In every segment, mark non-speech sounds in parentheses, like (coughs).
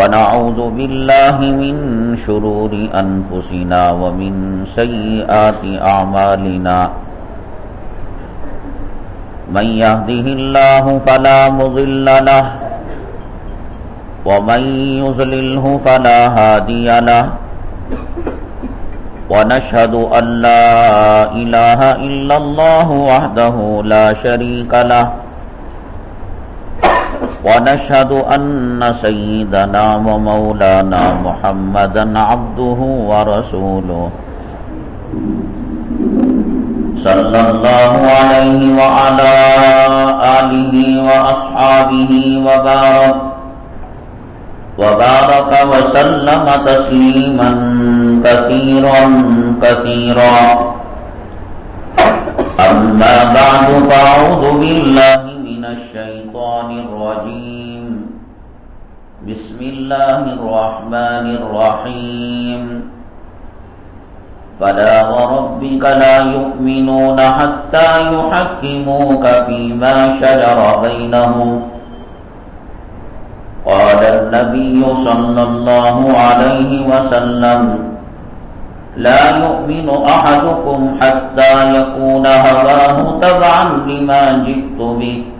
ونعوذ بالله من شرور أنفسنا ومن سيئات أعمالنا. من يهده الله فلا مضل له ومن يزلله فلا هادي له ونشهد أن لا إله إلا الله وحده لا شريك له ونشهد أن سيدنا ومولانا محمدا عبده ورسوله. صلى الله عليه وعلى آله وأصحابه وبارك وبارك وسلم تسليما كثيرا كثيرا. أما بعد فأعوذ بالله من الشيطان الرجيم. بسم الله الرحمن الرحيم. فلا وربك لا يؤمنون حتى يحكموك فيما شجر بينهم. قال النبي صلى الله عليه وسلم لا يؤمن أحدكم حتى يكون هواه تبعا لما جئت به.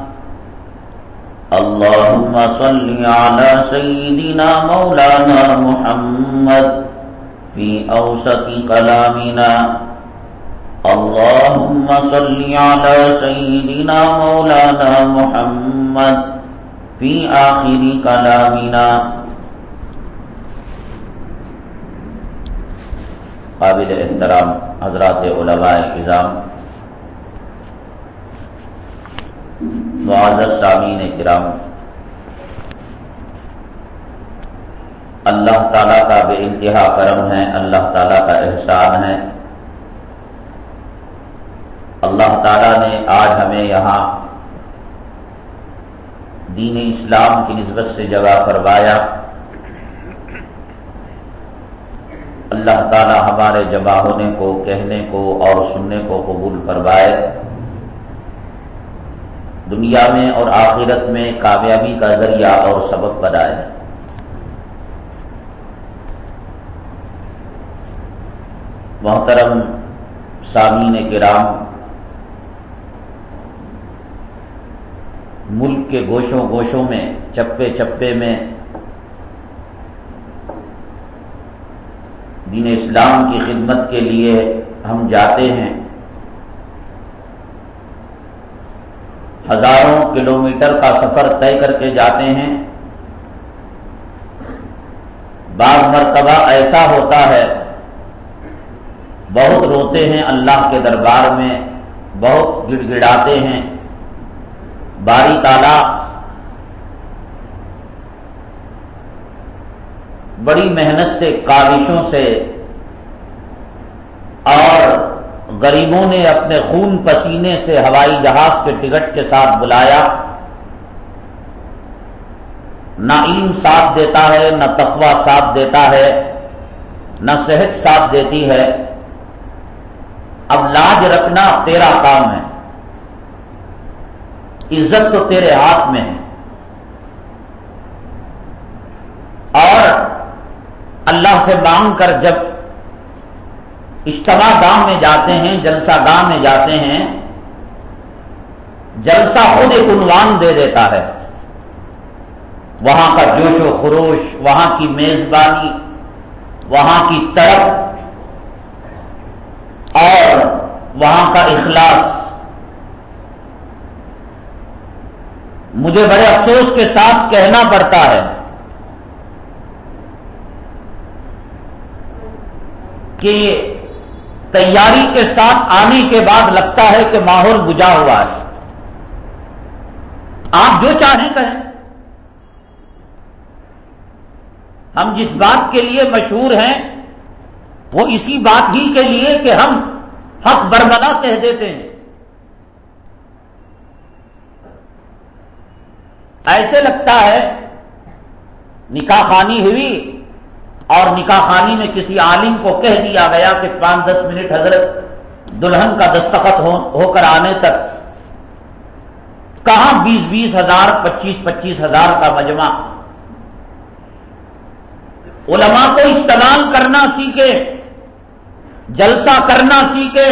اللهم صل على سيدنا مولانا محمد في أوسط كلامنا. اللهم صل على سيدنا مولانا محمد في آخر كلامنا. قابل احترام حضرات علماء اظام معذر سامعین کرام اللہ تعالیٰ کا بے انتہا کرم ہے، اللہ تعالیٰ کا احسان ہے۔ اللہ تعالیٰ نے آج ہمیں یہاں دین اسلام کی نسبت سے جگہ فرمایا۔ اللہ تعالی ہمارے جمع ہونے کو، کہنے کو اور سننے کو قبول فرمائے۔ دنیا میں اور آخرت میں کامیابی کا ذریعہ اور سبب بنائے محترم سامعین کرام، ملک کے گوشوں گوشوں میں، چپے چپے میں دین اسلام کی خدمت کے لیے ہم جاتے ہیں۔ ہزاروں کلومیٹر کا سفر طے کر کے جاتے ہیں۔ بعض مرتبہ ایسا ہوتا ہے، بہت روتے ہیں اللہ کے دربار میں، بہت گڑ گڑاتے ہیں۔ باری تالا بڑی محنت سے، کاوشوں سے اور غریبوں نے اپنے خون پسینے سے ہوائی جہاز کے ٹکٹ کے ساتھ بلایا۔ نہ علم ساتھ دیتا ہے، نہ تقوی ساتھ دیتا ہے، نہ صحت ساتھ دیتی ہے۔ اب لاج لاج رکھنا تیرا کام ہے۔ عزت تو تیرے ہاتھ میں ہے۔ اور اللہ سے مانگ کر جب اجتماع گاہ میں جاتے ہیں، جلسہ گاہ میں جاتے ہیں، جلسہ خود ایک عنوان دے دیتا ہے۔ وہاں کا جوش و خروش، وہاں کی میزبانی، وہاں کی طرف اور وہاں کا اخلاص۔ مجھے بڑے افسوس کے ساتھ کہنا پڑتا ہے۔ کہ تیاری کے ساتھ آنے کے بعد لگتا ہے کہ ماحول بجا ہوا ہے۔ آپ جو چاہیں کریں۔ ہم جس بات کے لیے مشہور ہیں، وہ اسی بات ہی کے لیے کہ ہم حق برملا کہہ دیتے ہیں۔ ایسے لگتا ہے، نکاح خانی ہوئی اور نکاح خانی میں کسی عالم کو کہہ دیا گیا کہ پانچ دس منٹ حضرت دلہن کا دستخط ہو کر آنے تک کہاں بیس بیس ہزار، پچیس پچیس ہزار کا مجمع؟ علماء کو استعمال کرنا سیکھے، جلسہ کرنا سیکھے،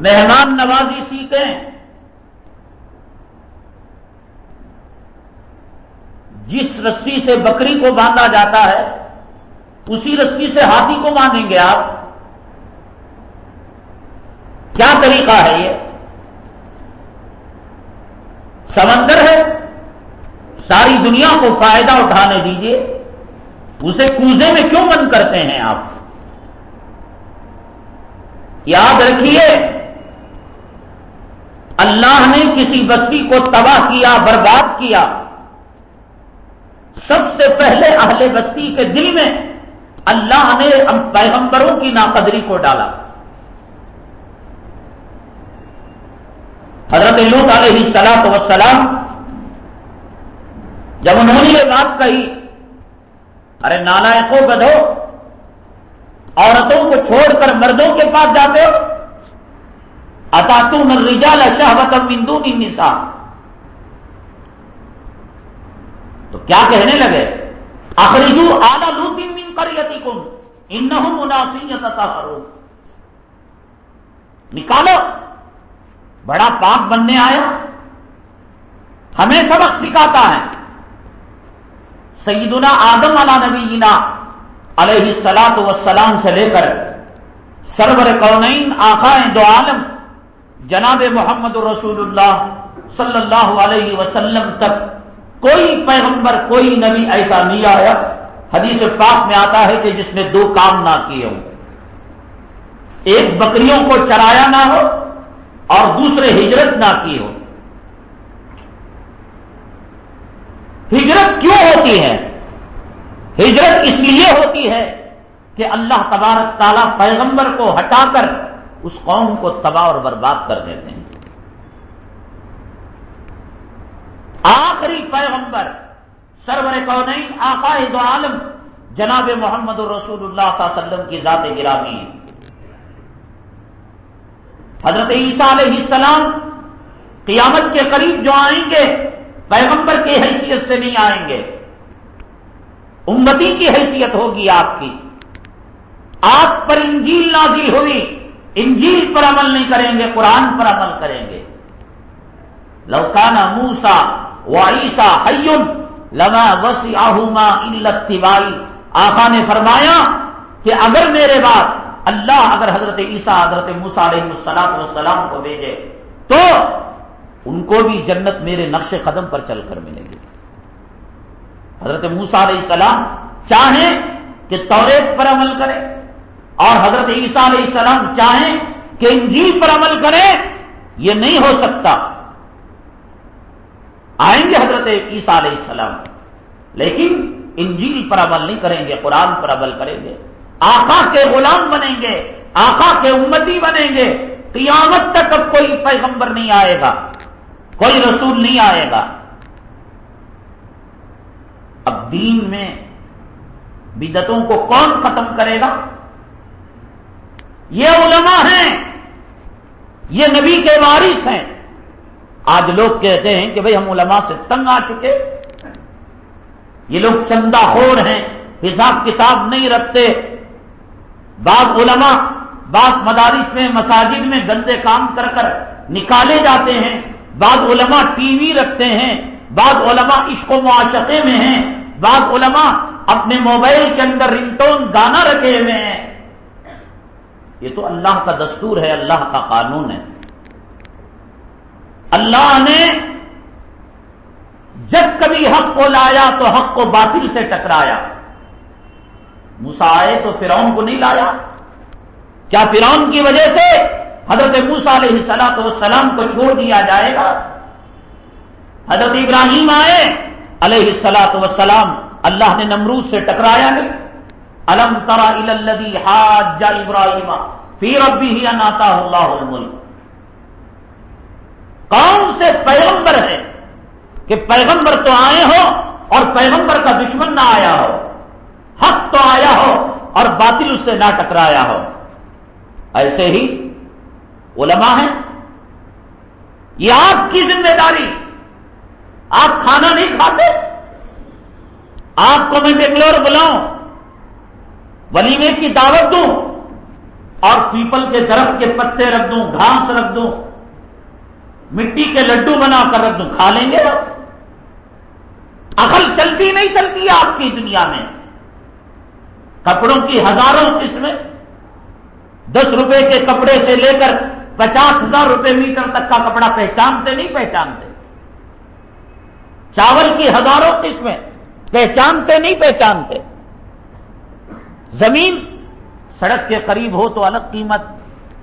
مہمان نوازی سیکھیں جس رسی سے بکری کو باندھا جاتا ہے اسی رسی سے ہاتھی کو باندھیں گے آپ؟ کیا طریقہ ہے یہ؟ سمندر ہے، ساری دنیا کو فائدہ اٹھانے دیجیے اسے کوزے میں کیوں بند کرتے ہیں آپ؟ یاد رکھیے، اللہ نے کسی بستی کو تباہ کیا، برباد کیا۔ سب سے پہلے اہل بستی کے دل میں اللہ نے پیغمبروں کی ناقدری کو ڈالا۔ حضرت لوت علیہ سلاط وسلام جب انہوں نے یہ بات کہی، ارے نانا کو بدھو، عورتوں کو چھوڑ کر مردوں کے پاس جاتے ہو اتاتو من رجال شہوت من النساء۔ تو کیا کہنے لگے؟ اخرجو آدھا دو تین کریتی کن انہم مناسیت کرو نکالو. بڑا پاک بننے آیا. ہمیں سبق سکھاتا ہے. سیدنا آدم علا نبی علیہ سلاط وسلام سے لے کر سرور کونین آخائیں دو عالم، جناب محمد رسول اللہ صلی اللہ علیہ وسلم تک کوئی پیغمبر، کوئی نبی ایسا نہیں آیا. حدیث پاک میں آتا ہے کہ جس نے دو کام نہ کیے ہوں۔ ایک بکریوں کو چرایا نہ ہو اور دوسرے ہجرت نہ کی ہو۔ ہجرت کیوں ہوتی ہے؟ ہجرت اس لیے ہوتی ہے کہ اللہ تبارک تعالیٰ پیغمبر کو ہٹا کر اس قوم کو تباہ اور برباد کر دیتے ہیں۔ آخری پیغمبر سرور کونین آقائے دو عالم، جناب محمد الرسول اللہ صلی اللہ علیہ وسلم کی ذات گرامی۔ ہے حضرت عیسیٰ علیہ السلام قیامت کے قریب جو آئیں گے، پیغمبر کی حیثیت سے نہیں آئیں گے۔ امتی کی حیثیت ہوگی آپ کی۔ آپ پر انجیل نازل ہوئی، انجیل پر عمل نہیں کریں گے، قرآن پر عمل کریں گے۔ لوکانا موسا وعیسا حیون لما وسی آہما التبائی آخا نے فرمایا کہ اگر میرے بات اللہ اگر حضرت عیسیٰ، حضرت موسا علیہ السلام والسلام کو بھیجے، تو ان کو بھی جنت میرے نقش قدم پر چل کر ملے گی۔ حضرت موسا علیہ السلام چاہیں کہ توریت پر عمل کرے اور حضرت عیسیٰ علیہ السلام چاہیں کہ انجیل پر عمل کرے، یہ نہیں ہو سکتا آئیں گے حضرت عیسیٰ علیہ السلام۔ لیکن انجیل پر عمل نہیں کریں گے، قرآن پر عمل کریں گے۔ آقا کے غلام بنیں گے، آقا کے امتی بنیں گے۔ قیامت تک اب کوئی پیغمبر نہیں آئے گا، کوئی رسول نہیں آئے گا۔ اب دین میں بدتوں کو کون ختم کرے گا؟ یہ علماء ہیں، یہ نبی کے وارث ہیں۔ آج لوگ کہتے ہیں کہ بھئی ہم علماء سے تنگ آ چکے۔ یہ لوگ چندہ خور ہیں، حساب کتاب نہیں رکھتے۔ بعض علماء بعض مدارس میں، مساجد میں گندے کام کر کر نکالے جاتے ہیں۔ بعض علماء ٹی وی رکھتے ہیں۔ بعض علماء عشق و معاشقے میں ہیں۔ بعض علماء اپنے موبائل کے اندر رنگٹون گانا رکھے ہوئے ہیں۔ یہ تو اللہ کا دستور ہے، اللہ کا قانون ہے۔ اللہ نے جب کبھی حق کو لایا تو حق کو باطل سے ٹکرایا۔ موسا آئے تو فرعون کو نہیں لایا۔ کیا فرعون کی وجہ سے حضرت موسا علیہ سلاۃ والسلام کو چھوڑ دیا جائے گا؟ حضرت ابراہیم آئے، علیہ السلاۃ وسلام اللہ نے نمرود سے ٹکرایا نہیں۔ الم ترا الدی حاج ابراہیم پھر اب بھی اناتا اللہ الملک۔ کون سے پیغمبر ہے کہ پیغمبر تو آئے ہو اور پیغمبر کا دشمن نہ آیا ہو؟ حق تو آیا ہو اور باطل اس سے نہ ٹکرایا ہو۔ ایسے ہی علماء ہیں۔ یہ آپ کی ذمہ داری۔ آپ کھانا نہیں کھاتے؟ آپ کو میں بنگلور بلاؤں۔ ولیمے کی دعوت دوں اور پیپل کے درخت کے پتے رکھ دوں، گھاس رکھ دوں۔ مٹی کے لڈو بنا کر رکھ دوں کھا لیں گے عقل چلتی نہیں چلتی آپ کی دنیا میں۔ کپڑوں کی ہزاروں قسمیں۔ دس روپے کے کپڑے سے لے کر پچاس ہزار روپے میٹر تک کا کپڑا پہچانتے نہیں پہچانتے۔ چاول کی ہزاروں قسمیں۔ پہچانتے نہیں پہچانتے۔ زمین سڑک کے قریب ہو تو الگ قیمت۔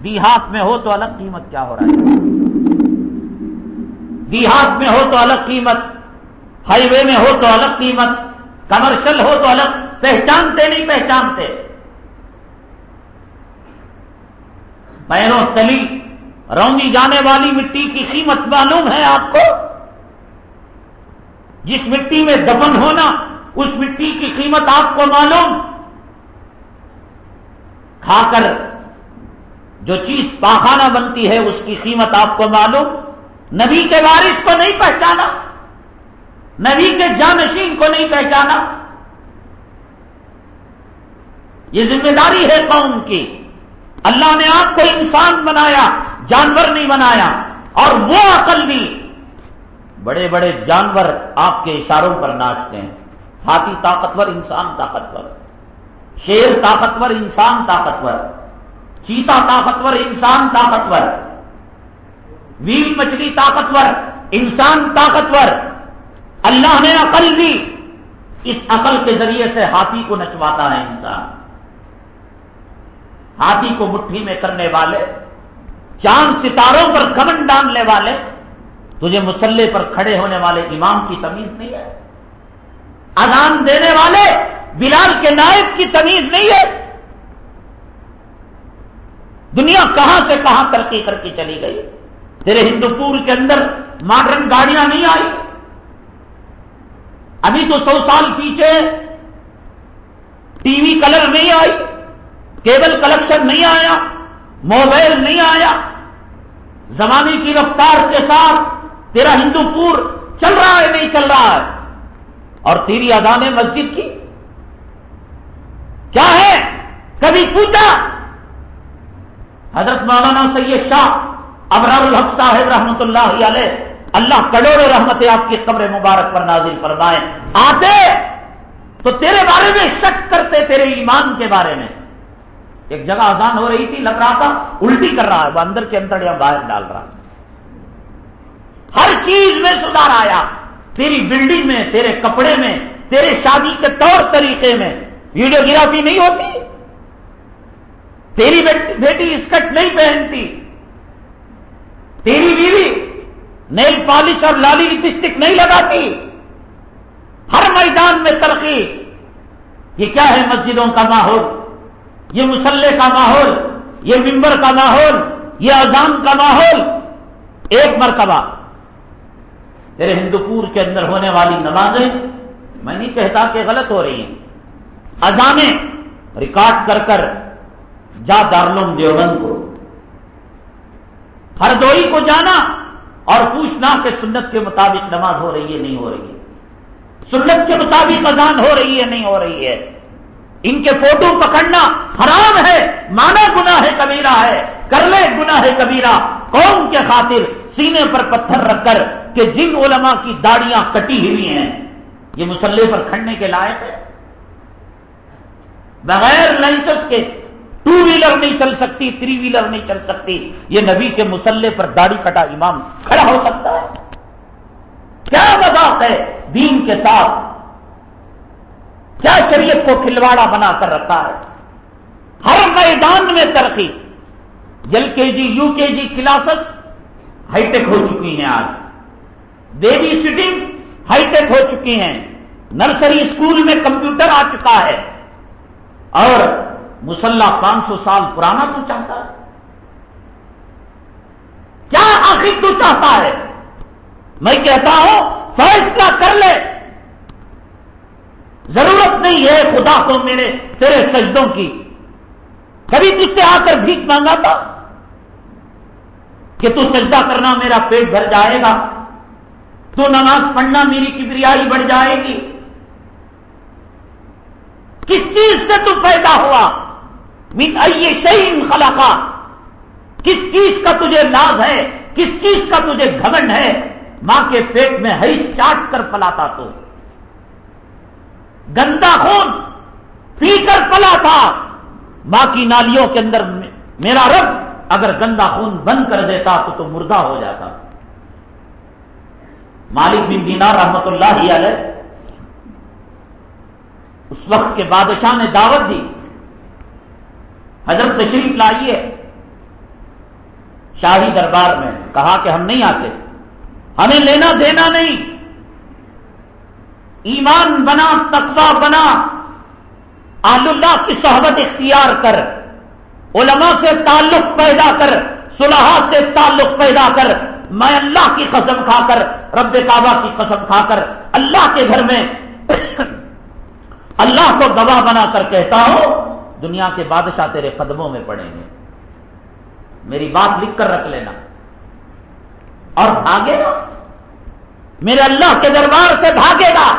دیہات میں ہو تو الگ قیمت۔ کیا ہو رہا ہے؟ دیہات میں ہو تو الگ قیمت، ہائی وے میں ہو تو الگ قیمت، کمرشل ہو تو الگ، پہچانتے نہیں پہچانتے۔ پیروں تلی رونگی جانے والی مٹی کی قیمت معلوم ہے آپ کو؟ جس مٹی میں دفن ہونا، اس مٹی کی قیمت آپ کو معلوم۔ کھا کر جو چیز پاخانہ بنتی ہے، اس کی قیمت آپ کو معلوم۔ نبی کے وارث کو نہیں پہچانا، نبی کے جانشین کو نہیں پہچانا۔ یہ ذمہ داری ہے قوم کی۔ اللہ نے آپ کو انسان بنایا، جانور نہیں بنایا، اور وہ عقل بھی۔ بڑے بڑے جانور آپ کے اشاروں پر ناچتے ہیں۔ ہاتھی طاقتور، انسان طاقتور۔ شیر طاقتور، انسان طاقتور۔ چیتا طاقتور، انسان طاقتور۔ ویل مچھلی طاقتور، انسان طاقتور، اللہ نے عقل دی، اس عقل کے ذریعے سے ہاتھی کو نچواتا ہے انسان۔ ہاتھی کو مٹھی میں کرنے والے، چاند ستاروں پر کمن ڈالنے والے، تجھے مسلح پر کھڑے ہونے والے امام کی تمیز نہیں ہے۔ اذان دینے والے، بلال کے نائب کی تمیز نہیں ہے۔ دنیا کہاں سے کہاں ترقی کر کے چلی گئی؟ تیرے ہندوپور کے اندر ماڈرن گاڑیاں نہیں آئی؟ ابھی تو سو سال پیچھے ٹی وی کلر نہیں آئی، کیبل کلیکشن نہیں آیا، موبائل نہیں آیا۔ زمانے کی رفتار کے ساتھ تیرا ہندو پور چل رہا ہے، نہیں چل رہا ہے۔ اور تیری اذان مسجد کی؟ کیا ہے؟ کبھی پوچھا؟ حضرت مولانا سید شاہ ابرار الحق صاحب رحمت اللہ علیہ، اللہ کروڑوں رحمت آپ کی قبر مبارک پر نازل فرمائے۔ آتے؟ تو تیرے بارے میں شک کرتے تیرے ایمان کے بارے میں۔ ایک جگہ آزان ہو رہی تھی، لگ رہا تھا، الٹی کر رہا ہے، وہ اندر کے اندر یا باہر ڈال رہا ہر چیز میں سدھار آیا۔ تیری بلڈنگ میں، تیرے کپڑے میں، تیرے شادی کے طور طریقے میں۔ ویڈیوگرافی نہیں ہوتی؟ تیری بیٹی اسکٹ نہیں پہنتی۔ تیری بیوی نیل پالش اور لالی لپسٹک نہیں لگاتی۔ ہر میدان میں ترقی۔ یہ کیا ہے مسجدوں کا ماحول؟ یہ مسلح کا ماحول؟ یہ ممبر کا ماحول؟ یہ اذان کا ماحول؟ ایک مرتبہ۔ تیرے ہندوپور کے اندر ہونے والی نمازیں میں نہیں کہتا کہ غلط ہو رہی ہیں۔ اذانیں ریکارڈ کر کر جا دارلوم دیوبند کو۔ ہردوئی کو جانا اور پوچھنا کہ سنت کے مطابق نماز ہو رہی ہے نہیں ہو رہی ہے۔ سنت کے مطابق اذان ہو رہی ہے نہیں ہو رہی ہے۔ ان کے فوٹو پکڑنا حرام ہے، مانا گنا ہے کبیرہ ہے، کر لے گنا ہے کبیرہ۔ قوم کے خاطر سینے پر پتھر رکھ کر کہ جن علماء کی داڑیاں کٹی ہوئی ہیں، یہ مسلح پر کھڑنے کے لائق ہے۔ بغیر لائسنس کے ٹو ویلر نہیں چل سکتی، تھری ویلر نہیں چل سکتی۔ یہ نبی کے مسلح پر داڑھی کٹا امام کھڑا ہو سکتا ہے۔ کیا وضاحت ہے دین کے ساتھ؟ کیا شریعت کو کھلواڑا بنا کر رکھا ہے؟ ہر میدان میں ترقی۔ ایل کے جی یو کے جی کلاسز ہائی ٹیک ہو چکی ہیں آج۔ بیبی سٹنگ ہائی ٹیک ہو چکی ہیں۔ نرسری اسکول میں کمپیوٹر آ چکا ہے۔ اور مسلح پانچ سو سال پرانا تو چاہتا ہے؟ کیا آخر تو چاہتا ہے؟ میں کہتا ہوں، فیصلہ کر لے۔ ضرورت نہیں ہے خدا کو میرے، تیرے سجدوں کی۔ کبھی تجھ سے آ کر بھیک مانگا تھا کہ تو سجدہ کرنا میرا پیٹ بھر جائے گا۔ تو نماز پڑھنا میری کبریائی بڑھ جائے گی۔ کس چیز سے تو پیدا ہوا؟ من ائی شعین خلاقہ کس چیز کا تجھے لاز ہے؟ کس چیز کا تجھے گھمنڈ ہے؟ ماں کے پیٹ میں ہری چاٹ کر پلاتا تو۔ گندا خون پی کر پلا تھا ماں کی نالیوں کے اندر میرا رب اگر گندا خون بند کر دیتا تو تو مردہ ہو جاتا۔ مالک بن دینا رحمت اللہ علیہ اس وقت کے بادشاہ نے دعوت دی۔ حضرت تشریف لائیے۔ شاہی دربار میں کہا کہ ہم نہیں آتے۔ ہمیں لینا دینا نہیں۔ ایمان بنا، تقوی بنا۔ آل اللہ کی صحبت اختیار کر۔ علماء سے تعلق پیدا کر۔ صلاح سے تعلق پیدا کر۔ میں اللہ کی قسم کھا کر، رب کعبہ کی قسم کھا کر اللہ کے گھر میں (coughs) اللہ کو گواہ بنا کر کہتا ہوں۔ دنیا کے بادشاہ تیرے قدموں میں پڑیں گے۔ میری بات لکھ کر رکھ لینا۔ اور بھاگے گا۔ میرے اللہ کے دربار سے بھاگے گا۔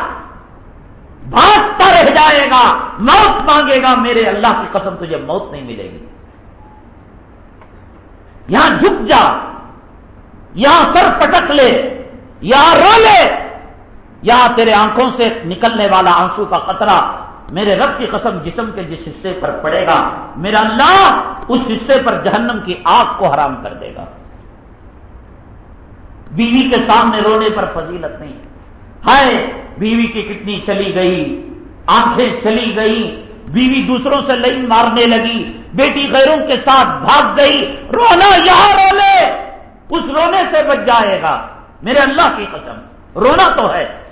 بھاگتا رہ جائے گا۔ موت مانگے گا۔ میرے اللہ کی قسم تجھے موت نہیں ملے گی۔ یہاں جھک جا۔ یہاں سر پٹک لے۔ یہاں رو لے۔ یہاں تیرے آنکھوں سے نکلنے والا آنسو کا قطرہ میرے رب کی قسم جسم کے جس حصے پر پڑے گا، میرا اللہ اس حصے پر جہنم کی آگ کو حرام کر دے گا۔ بیوی کے سامنے رونے پر فضیلت نہیں۔ ہائے، بیوی کی کتنی چلی گئی، آنکھیں چلی گئی، بیوی دوسروں سے لئی مارنے لگی، بیٹی غیروں کے ساتھ بھاگ گئی، رونا یہاں رو لے اس رونے سے بچ جائے گا۔ میرے اللہ کی قسم، رونا تو ہے۔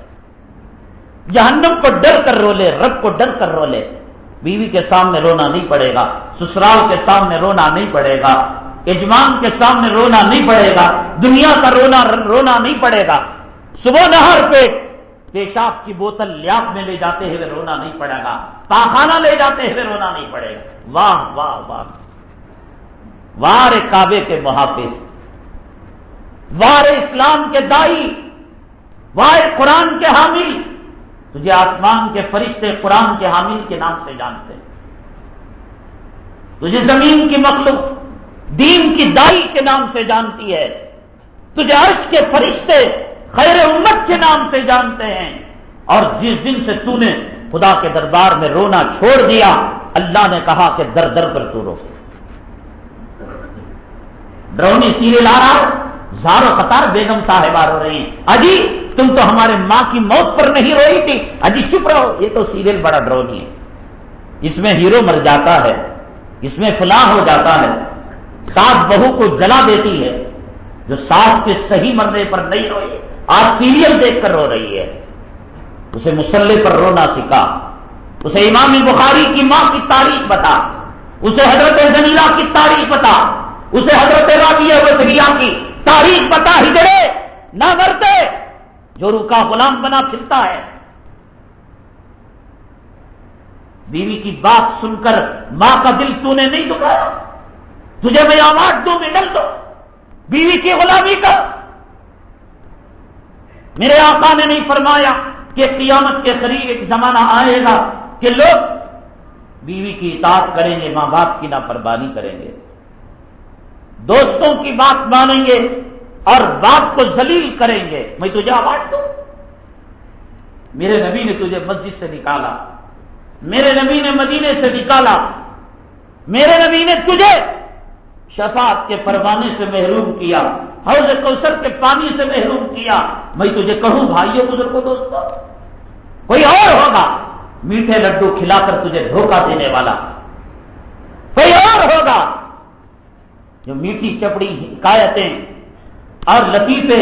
جہنم کو ڈر کر رو لے، رب کو ڈر کر رو لے۔ بیوی کے سامنے رونا نہیں پڑے گا، سسرال کے سامنے رونا نہیں پڑے گا اجمان کے سامنے رونا نہیں پڑے گا، دنیا کا رونا رونا نہیں پڑے گا۔ صبح نہر پہ پیشاب کی بوتل لیاب میں لے جاتے ہوئے رونا نہیں پڑے گا پاخانہ لے جاتے ہوئے رونا نہیں پڑے گا۔ واہ واہ واہ۔ وار کعبے کے محافظ۔ وار اسلام کے دائی۔ وار قرآن کے حامل۔ تجھے آسمان کے فرشتے قرآن کے حامل کے نام سے جانتے ہیں۔ تجھے زمین کی مخلوق، دین کی دائی کے نام سے جانتی ہے۔ تجھے عرش کے فرشتے خیر امت کے نام سے جانتے ہیں۔ اور جس دن سے تو نے خدا کے دربار میں رونا چھوڑ دیا، اللہ نے کہا کہ در در پر تو رو۔ ڈرونی سیریل آ رہا زارو قطار بیگم صاحب رو رہی ہیں۔ اجی، تم تو ہمارے ماں کی موت پر نہیں روئی تھی۔ اجی، چپ رہو، یہ تو سیریل بڑا ڈرونی ہے اس میں ہیرو مر جاتا ہے، اس میں فلاح ہو جاتا ہے۔ ساس بہو کو جلا دیتی ہے، جو ساس کے صحیح مرنے پر نہیں روئی، آج سیریل دیکھ کر رو رہی ہے۔ اسے مسلح پر رونا سکھا۔ اسے امام بخاری کی ماں کی تاریخ بتا۔ اسے حضرت زمیلا کی تاریخ بتا۔ اسے حضرت رابیہ کی۔ تاریخ بتا ہجڑے نہ مرتے، جو روکا غلام بنا پھرتا ہے۔ بیوی کی بات سن کر ماں کا دل تو نے نہیں دکھایا؟ تجھے میں آواز دوں، میں ڈل دو بیوی کی غلامی کا۔ میرے آقا نے نہیں فرمایا کہ قیامت کے قریب ایک زمانہ آئے گا کہ لوگ بیوی کی اطاعت کریں گے، ماں باپ کی نافرمانی کریں گے۔ دوستوں کی بات مانیں گے اور باپ کو ذلیل کریں گے۔ میں تجھے آواز دوں؟ میرے نبی نے تجھے مسجد سے نکالا۔ میرے نبی نے مدینے سے نکالا۔ میرے نبی نے تجھے شفاعت کے پروانے سے محروم کیا، حوض کوثر کے پانی سے محروم کیا۔ میں تجھے کہوں بھائیوں بزرگوں دوستوں کوئی اور ہوگا۔ میٹھے لڈو کھلا کر تجھے دھوکہ دینے والا۔ کوئی اور ہوگا۔ جو میٹھی چپڑی حکایتیں اور لطیفے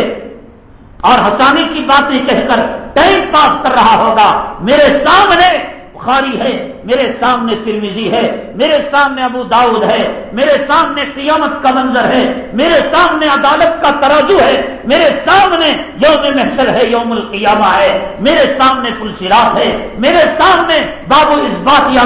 اور ہسانے کی باتیں کہہ کر ٹائم پاس کر رہا ہوگا، میرے سامنے بخاری ہے میرے سامنے ترمیزی ہے میرے سامنے ابو داؤد ہے میرے سامنے قیامت کا منظر ہے میرے سامنے عدالت کا ترازو ہے میرے سامنے یوم محسر ہے یوم القیامہ ہے میرے سامنے پلسرات ہے میرے سامنے بابو اس بات یا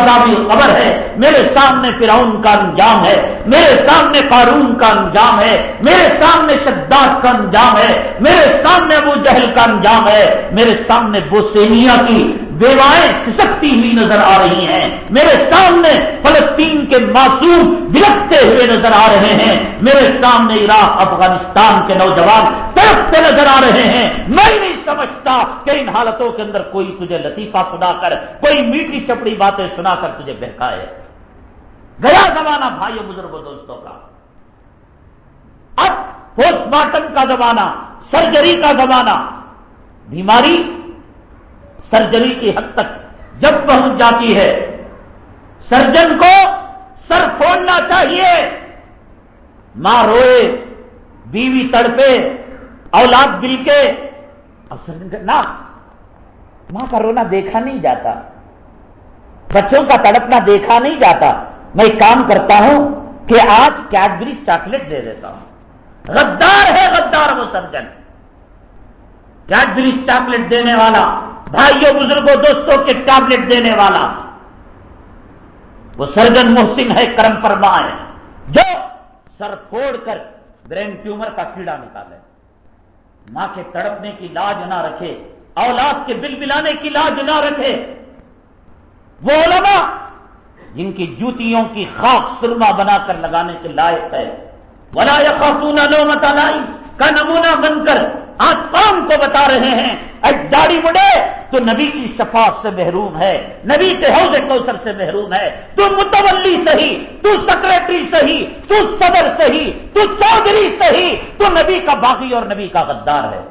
قبر ہے میرے سامنے فرعون کا انجام ہے میرے سامنے قارون کا انجام ہے میرے سامنے شداد کا انجام ہے میرے سامنے ابو جہل کا انجام ہے میرے سامنے بوسینیا کی بیوائیں سسکتی ہوئی نظر آ رہی ہیں۔ میرے سامنے فلسطین کے معصوم بلکتے ہوئے نظر آ رہے ہیں۔ میرے سامنے عراق، افغانستان کے نوجوان ترقتے نظر آ رہے ہیں۔ میں نہیں سمجھتا کہ ان حالتوں کے اندر کوئی تجھے لطیفہ سنا کر، کوئی میٹھی چپڑی باتیں سنا کر تجھے بہکائے۔ گیا زمانہ بھائی بزرگوں دوستوں کا۔ اب پوسٹ مارٹم کا زمانہ، سرجری کا زمانہ۔ بیماری سرجری کی حد تک جب پہنچ جاتی ہے، سرجن کو سر پھوڑنا چاہیے۔ ماں روئے، بیوی تڑپے، اولاد دل کے اب سرجن نہ، ماں کا رونا دیکھا نہیں جاتا۔ بچوں کا تڑپنا دیکھا نہیں جاتا۔ میں کام کرتا ہوں کہ آج کیڈبریز چاکلیٹ دے دیتا ہوں۔ غدار ہے، غدار وہ سرجن۔ کیڈبریز چاکلیٹ دینے والا۔ بھائیوں بزرگوں دوستوں کے ٹیبلٹ دینے والا، وہ سرجن محسن ہے، کرم فرما ہے۔ جو سر پھوڑ کر برین ٹیومر کا کیڑا نکالے ماں کے تڑپنے کی لاج نہ رکھے، اولاد کے بل بلانے کی لاج نہ رکھے۔ وہ علماء جن کی جوتیوں کی خاک سرما بنا کر لگانے کے لائق ہے۔ ولا یقافون لو متالائی کا نمونہ بن کر آج قوم کو بتا رہے ہیں داڑی مڑے تو نبی کی شفاعت سے محروم ہے، نبی کے حوض کوثر سے محروم ہے۔ تو متولی صحیح، تو سیکرٹری صحیح، تو صدر صحیح، تو چودھری صحیح، تو نبی کا باغی اور نبی کا غدار ہے۔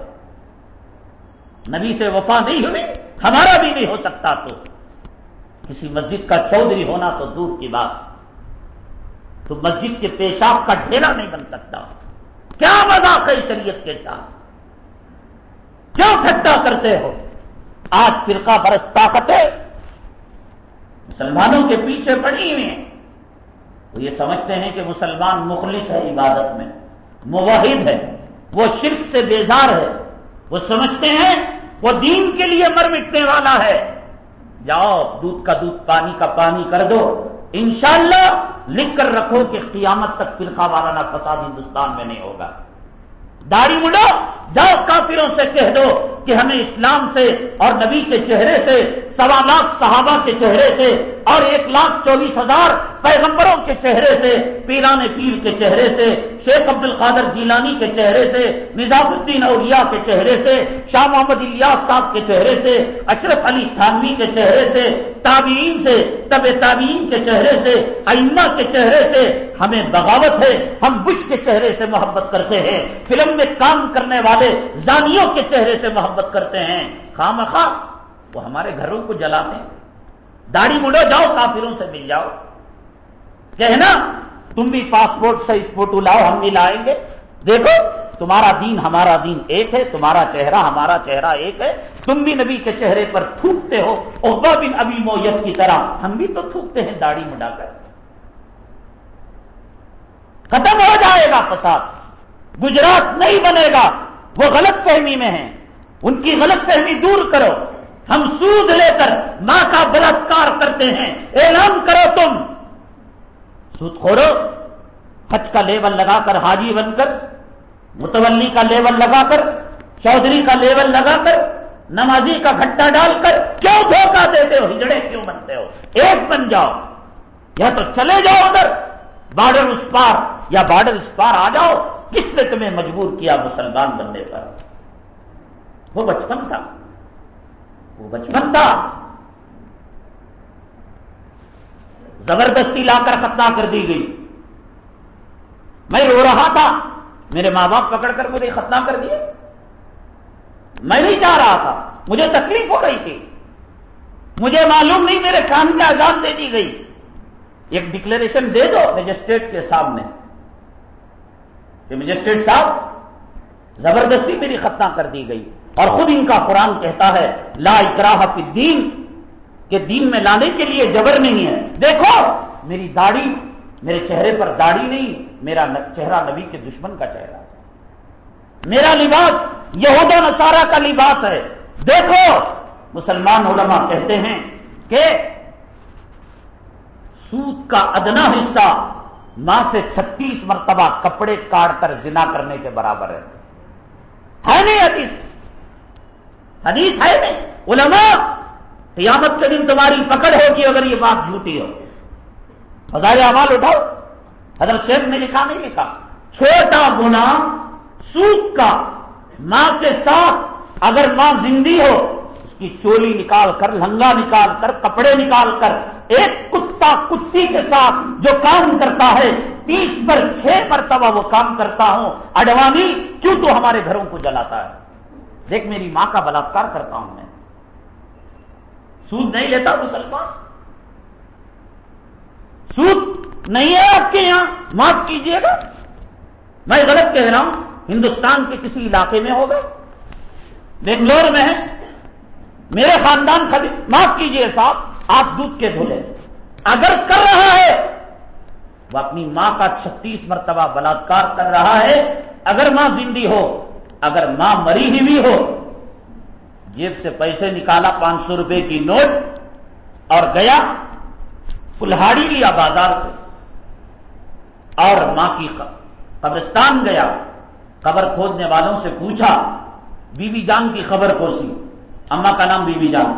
نبی سے وفا نہیں ہوئی، ہمارا بھی نہیں ہو سکتا تو۔ کسی مسجد کا چودھری ہونا تو دور کی بات۔ تو مسجد کے پیشاب کا ڈھیلا نہیں بن سکتا۔ کیا مذاق ہے شریعت کے ساتھ؟ کیوں ٹھٹا کرتے ہو؟ آج فرقہ برس طاقتیں مسلمانوں کے پیچھے پڑی ہوئی ہیں۔ وہ یہ سمجھتے ہیں کہ مسلمان مخلص ہے عبادت میں مواحد ہے، وہ شرک سے بیزار ہے۔ وہ سمجھتے ہیں وہ دین کے لیے مر مٹنے والا ہے۔ جاؤ، دودھ کا دودھ، پانی کا پانی کر دو۔ انشاءاللہ لکھ کر رکھو کہ قیامت تک فرقہ وارانہ فساد ہندوستان میں نہیں ہوگا۔ داڑھی مڈو جاؤ کافروں سے کہہ دو کہ ہمیں اسلام سے اور نبی کے چہرے سے سوا لاکھ صحابہ کے چہرے سے اور ایک لاکھ چوبیس ہزار پیغمبروں کے چہرے سے پیران پیر کے چہرے سے شیخ عبد القادر جیلانی کے چہرے سے نظام الدین اولیاء کے چہرے سے شاہ محمد الیاس صاحب کے چہرے سے اشرف علی تھانوی کے چہرے سے تابعین سے طب تابعین کے چہرے سے ائمہ کے چہرے سے ہمیں بغاوت ہے ہم بش کے چہرے سے محبت کرتے ہیں فلم میں کام کرنے والے زانیوں کے چہرے سے محبت کرتے ہیں۔ خام خواہ وہ ہمارے گھروں کو جلاتے ہیں۔ داڑھی مڑو جاؤ، کافروں سے مل جاؤ۔ کہنا، تم بھی پاسپورٹ سے اس فوٹو لاؤ، ہم بھی لائیں گے۔ دیکھو، تمہارا دین ہمارا دین ایک ہے، تمہارا چہرہ ہمارا چہرہ ایک ہے۔ تم بھی نبی کے چہرے پر تھوکتے ہو۔ عہبہ بن ابھی مویت کی طرح ہم بھی تو تھوکتے ہیں داڑھی مڈا کر۔ ختم ہو جائے گا فساد۔ گجرات نہیں بنے گا، وہ غلط فہمی میں ہیں۔ ان کی غلط فہمی دور کرو۔ ہم سود لے کر ماں کا بلاತ್کار کرتے ہیں۔ اعلان کرو تم۔ سود خورو۔ حج کا لیبل لگا کر، حاجی بن کر، متولی کا لیول لگا کر، چودھری کا لیول لگا کر، نمازی کا گھٹا ڈال کر، کیوں دھوکہ دیتے ہو؟ ہجڑے کیوں بنتے ہو؟ ایک بن جاؤ۔ یا تو چلے جاؤ ادھر، بارڈر اس پار، یا بارڈر اس پار آ جاؤ۔ کس نے تمہیں مجبور کیا مسلمان بننے پر؟ وہ بچپن تھا۔ وہ بچپن تھا۔ زبردستی لا کر ختم کر دی گئی۔ میں رو رہا تھا۔ میرے ماں باپ پکڑ کر مجھے ختم کر دیے۔ میں نہیں چاہ رہا تھا۔ مجھے تکلیف ہو رہی تھی۔ مجھے معلوم نہیں میرے کام میں آزاد دے دی گئی۔ ایک ڈکلیریشن دے دو مجسٹریٹ کے سامنے۔ کہ مجسٹریٹ صاحب، زبردستی میری ختم کر دی گئی۔ اور خود ان کا قرآن کہتا ہے، لا اکراہ فی الدین، کہ دین میں لانے کے لیے جبر نہیں ہے۔ دیکھو، میری داڑھی، میرے چہرے پر داڑھی نہیں، میرا چہرہ نبی کے دشمن کا چہرہ۔ میرا لباس، یہود و نصارہ کا لباس ہے۔ دیکھو، مسلمان علماء کہتے ہیں کہ سود کا ادنا حصہ ماں سے چھتیس مرتبہ کپڑے کاٹ کر زنا کرنے کے برابر ہے۔ ہے نہیں حدیث؟ حدیث ہے نہیں۔ علماء، قیامت کے دن تمہاری پکڑ ہوگی اگر یہ بات جھوٹی ہو۔ ہزار امال اٹھاؤ۔ حضرت شیخ نے لکھا، نہیں لکھا۔ چھوٹا گنا سوکھ کا۔ ماں کے ساتھ اگر ماں زندی ہو، اس کی چولی نکال کر، لنگا نکال کر، کپڑے نکال کر، ایک کتا کتی کے ساتھ جو کام کرتا ہے، تیس پر چھ مرتبہ وہ کام کرتا ہوں۔ اڈوانی، کیوں تو ہمارے گھروں کو جلاتا ہے؟ دیکھ میری ماں کا بلاತ್کار کرتا ہوں میں۔ سود نہیں لیتا مسلمان؟ سود نہیں ہے آپ کے یہاں؟ معاف کیجیے گا۔ میں غلط کہہ رہا ہوں۔ ہندوستان کے کسی علاقے میں ہوگا۔ بنگلور میں ہے۔ میرے خاندان سبھی معاف کیجیے صاحب، آپ دودھ کے دھولے اگر کر رہا ہے، وہ اپنی ماں کا چھتیس مرتبہ بلاತ್کار کر رہا ہے، اگر ماں زندی ہو، اگر ماں مری ہی بھی ہو، جیب سے پیسے نکالا پانچ سو روپے کی نوٹ اور گیا، کلہاڑی لیا بازار سے، اور ماں کی قبرستان گیا، قبر کھودنے والوں سے پوچھا بی بی جان کی خبر پوچھی اما کا نام بی بی جان۔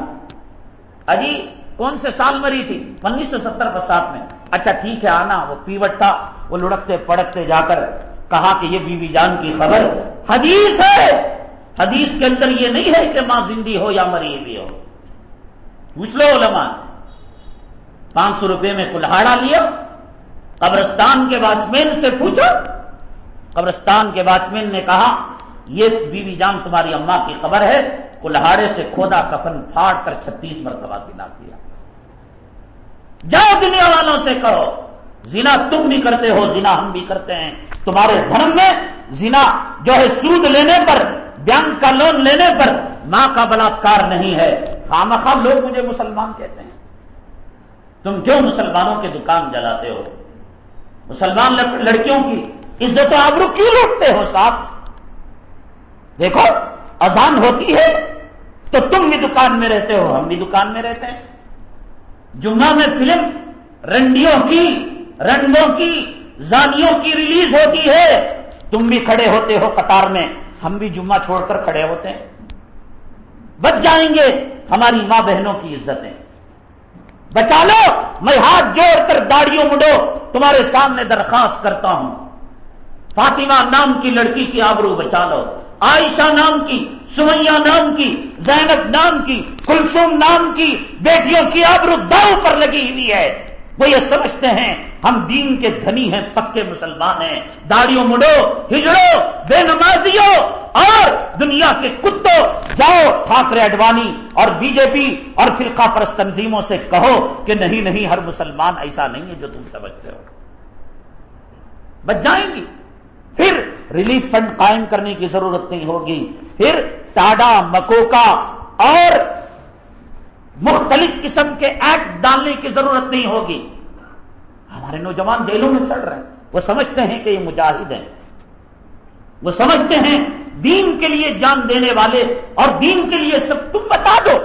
اجی کون سے سال مری تھی؟ انیس سو ستر برسات میں۔ اچھا ٹھیک ہے، آنا، وہ پیوٹ تھا، وہ لڑکتے، پڑکتے جا کر کہا کہ یہ بی بی جان کی خبر حدیث ہے! حدیث کے اندر یہ نہیں ہے کہ ماں زندی ہو یا مری بھی ہو۔ پوچھ لو علماء، پانچ سو روپے میں کلاڑا لیا، قبرستان کے واچ مین سے پوچھا۔ قبرستان کے واچ مین نے کہا، یہ بی بی جان تمہاری اما کی خبر ہے کلاڑے سے کھودا کفن پھاڑ کر چھتیس مرتبہ سنا کیا۔ جاؤ دنیا والوں سے کہو، زنا تم بھی کرتے ہو، زنا ہم بھی کرتے ہیں۔ تمہارے دھرم میں زنا جو ہے سود لینے پر، بینک کا لون لینے پر ماں کا بلاکار نہیں ہے۔ خام خام لوگ مجھے مسلمان کہتے ہیں۔ تم کیوں مسلمانوں کے دکان جلاتے ہو؟ مسلمان لڑکیوں کی عزت و آبرو کیوں لوٹتے ہو صاحب دیکھو، اذان ہوتی ہے تو تم بھی دکان میں رہتے ہو، ہم بھی دکان میں رہتے ہیں۔ جمعہ میں فلم رنڈیوں کی، رنگوں کی زانیوں کی ریلیز ہوتی ہے۔ تم بھی کھڑے ہوتے ہو قطار میں۔ ہم بھی جمعہ چھوڑ کر کھڑے ہوتے ہیں۔ بچ جائیں گے۔ ہماری ماں بہنوں کی عزتیں۔ بچا لو۔ میں ہاتھ جوڑ کر داڑیوں مڈو۔ تمہارے سامنے درخواست کرتا ہوں۔ فاطمہ نام کی لڑکی کی آبرو بچا لو۔ عائشہ نام کی، سمیا نام کی، زینب نام کی کلسوم نام کی، بیٹیوں کی آبرو داؤ پر لگی ہوئی ہے۔ وہ یہ سمجھتے ہیں، ہم دین کے دھنی ہیں، پکے مسلمان ہیں۔ داڑیوں مڑو، ہجڑو، بے نمازیوں، اور دنیا کے کتوں، جاؤ ٹھاکرے اڈوانی اور بی جے پی اور فرقہ پرست تنظیموں سے کہو کہ نہیں نہیں، ہر مسلمان ایسا نہیں ہے جو تم سمجھتے ہو۔ بچ جائیں گی۔ پھر ریلیف فنڈ قائم کرنے کی ضرورت نہیں ہوگی۔ پھر ٹاڈا، مکوکا اور مختلف قسم کے ایکٹ ڈالنے کی ضرورت نہیں ہوگی۔ ہمارے نوجوان جیلوں میں سڑ رہے ہیں۔ وہ سمجھتے ہیں کہ یہ مجاہد ہیں۔ وہ سمجھتے ہیں دین کے لیے جان دینے والے اور دین کے لیے سب تم بتا دو۔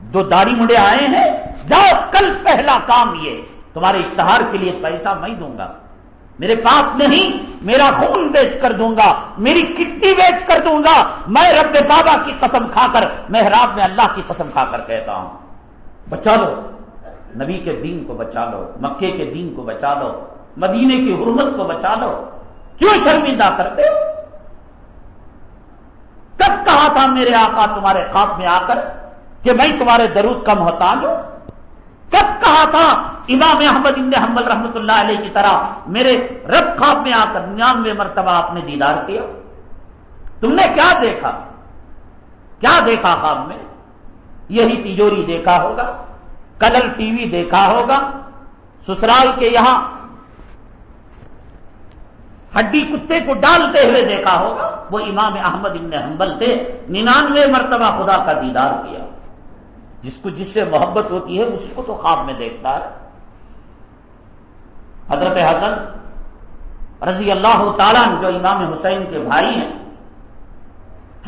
دو داڑھی مڑے آئے ہیں۔ جاؤ، کل پہلا کام یہ۔ تمہارے اشتہار کے لیے پیسہ میں دوں گا۔ میرے پاس نہیں، میرا خون بیچ کر دوں گا، میری کٹی بیچ کر دوں گا، میں رب کعبہ کی قسم کھا کر، محراب میں اللہ کی قسم کھا کر کہتا ہوں۔ بچا لو، نبی کے دین کو بچا لو، مکے کے دین کو بچا لو، مدینے کی حرمت کو بچا لو۔ کیوں شرمندہ کرتے کب کہا تھا میرے آقا تمہارے خواب میں آ کر کہ میں تمہارے درود کا محتاج ہوں؟ کب کہا تھا، امام احمد ابن حمل رحمت اللہ علیہ کی طرح، میرے رب خواب میں آ کر ننانوے مرتبہ آپ نے دیدار کیا۔ تم نے کیا دیکھا؟ کیا دیکھا خواب میں؟ یہی تیجوری دیکھا ہوگا کلر ٹی وی دیکھا ہوگا، سسرال کے یہاں ہڈی کتے کو ڈالتے ہوئے دیکھا ہوگا، وہ امام احمد ابن حنبل تھے، ننانوے مرتبہ خدا کا دیدار کیا۔ جس کو جس سے محبت ہوتی ہے، اسی کو تو خواب میں دیکھتا ہے۔ حضرت حسن رضی اللہ تعالیٰ جو امام حسین کے بھائی ہیں،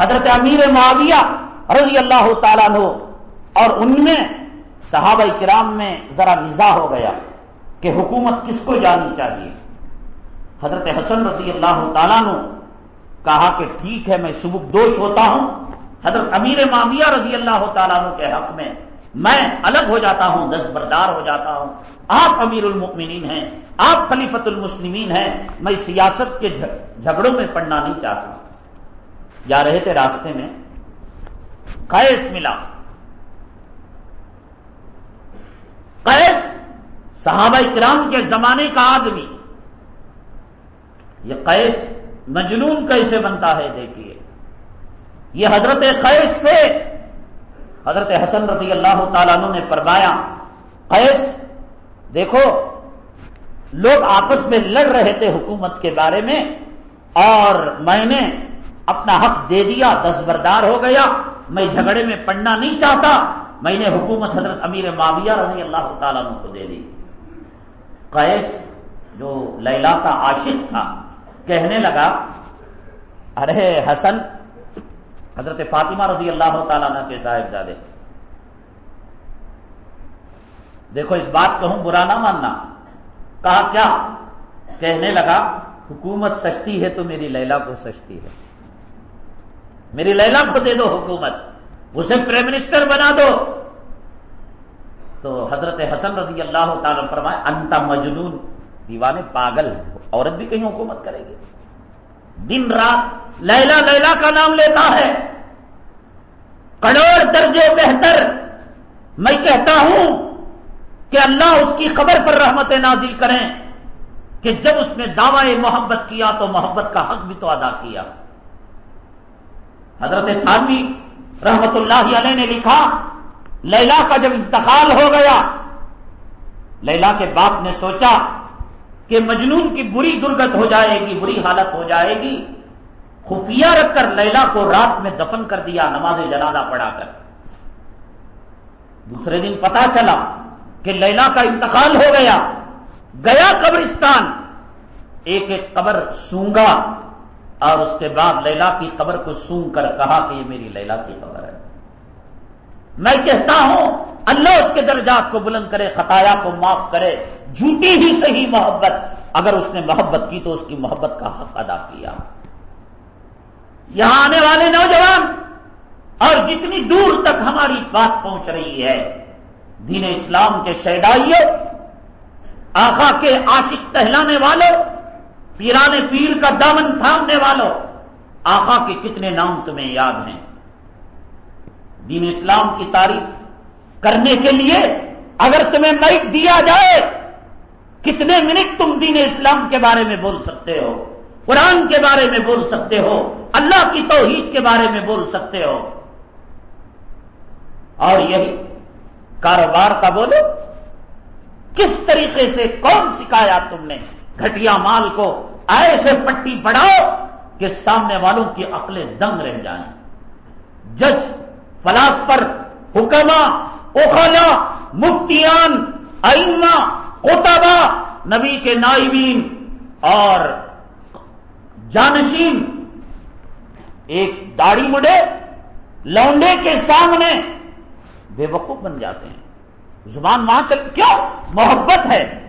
حضرت امیر معاویہ رضی اللہ تعالیٰ نو اور ان میں صحابہ کرام میں ذرا نزا ہو گیا کہ حکومت کس کو جانی چاہیے۔ حضرت حسن رضی اللہ تعالیٰ نے کہا کہ ٹھیک ہے، میں سبک دوش ہوتا ہوں حضرت امیر معاویہ رضی اللہ تعالیٰ کے حق میں میں الگ ہو جاتا ہوں دست بردار ہو جاتا ہوں۔ آپ امیر المؤمنین ہیں، آپ خلیفت المسلمین ہیں۔ میں سیاست کے جھگڑوں میں پڑھنا نہیں چاہتا۔ جا رہے تھے راستے میں، قیس ملا۔ قیس صحابہ کرام کے زمانے کا آدمی۔ یہ قیس مجنون کیسے بنتا ہے دیکھیے۔ یہ حضرت قیس سے حضرت حسن رضی اللہ تعالیٰ نے فرمایا، قیس، دیکھو، لوگ آپس میں لڑ رہے تھے حکومت کے بارے میں اور میں نے اپنا حق دے دیا، دستبردار ہو گیا، میں جھگڑے میں پڑھنا نہیں چاہتا، میں نے حکومت حضرت امیر معاویہ رضی اللہ تعالیٰ کو دے دی۔ قیس، جو لیلا کا عاشق تھا، کہنے لگا، ارے حسن حضرت فاطمہ رضی اللہ تعالیٰ نے کے صاحب زادے۔ دیکھو، اس بات کہوں برا نہ ماننا۔ کہا، کیا؟ کہنے لگا، حکومت سچتی ہے تو میری لیلا کو سچتی ہے۔ میری لیلا کو دے دو حکومت، اسے پرائم منسٹر بنا دو۔ تو حضرت حسن رضی اللہ تعالی فرمائے انتا مجنون، دیوانے پاگل عورت بھی کہیں حکومت کرے گی۔ دن رات لیلا لیلا کا نام لیتا ہے۔ کروڑ درجے بہتر میں کہتا ہوں کہ اللہ اس کی خبر پر رحمت نازل کریں کہ جب اس نے دعوی محبت کیا تو محبت کا حق بھی تو ادا کیا۔ حضرت تھانوی رحمت اللہ علیہ نے لکھا، لیلا کا جب انتقال ہو گیا، لیلا کے باپ نے سوچا کہ مجنون کی بری درگت ہو جائے گی، بری حالت ہو جائے گی۔ خفیہ رکھ کر لیلا کو رات میں دفن کر دیا، نماز جنازہ پڑھا کر۔ دوسرے دن پتا چلا کہ لیلا کا انتقال ہو گیا۔ گیا قبرستان۔ ایک ایک قبر سونگا اور اس کے بعد لیلا کی قبر کو سونگ کر کہا کہ یہ میری لیلا کی قبر ہے۔ میں کہتا ہوں، اللہ اس کے درجات کو بلند کرے، خطایا کو معاف کرے۔ جھوٹی ہی صحیح محبت۔ اگر اس نے محبت کی تو اس کی محبت کا حق ادا کیا۔ یہاں آنے والے نوجوان، اور جتنی دور تک ہماری بات پہنچ رہی ہے، دین اسلام کے شہدائیوں آخا کے عاشق ٹہلانے والوں پیرانے پیر کا دامن تھامنے والوں آخا کے کتنے نام تمہیں یاد ہیں۔ دین اسلام کی تعریف کرنے کے لیے اگر تمہیں مائک دیا جائے کتنے منٹ تم دین اسلام کے بارے میں بول سکتے ہو؟ قرآن کے بارے میں بول سکتے ہو؟ اللہ کی توحید کے بارے میں بول سکتے ہو؟ اور یہی کاروبار کا بولو، کس طریقے سے کون سکھایا تم نے؟ گھٹیا مال کو ایسے پٹی بڑھاؤ کہ سامنے والوں کی عقلیں دنگ رہ جائیں۔ جج، فلاسفر حکما اوخلا مفتیان، ائمہ کوتابا نبی کے نائبین اور جانشین ایک داڑھی مڈے لونڈے کے سامنے بے وقوف بن جاتے ہیں۔ زبان وہاں چل، کیوں؟ محبت ہے۔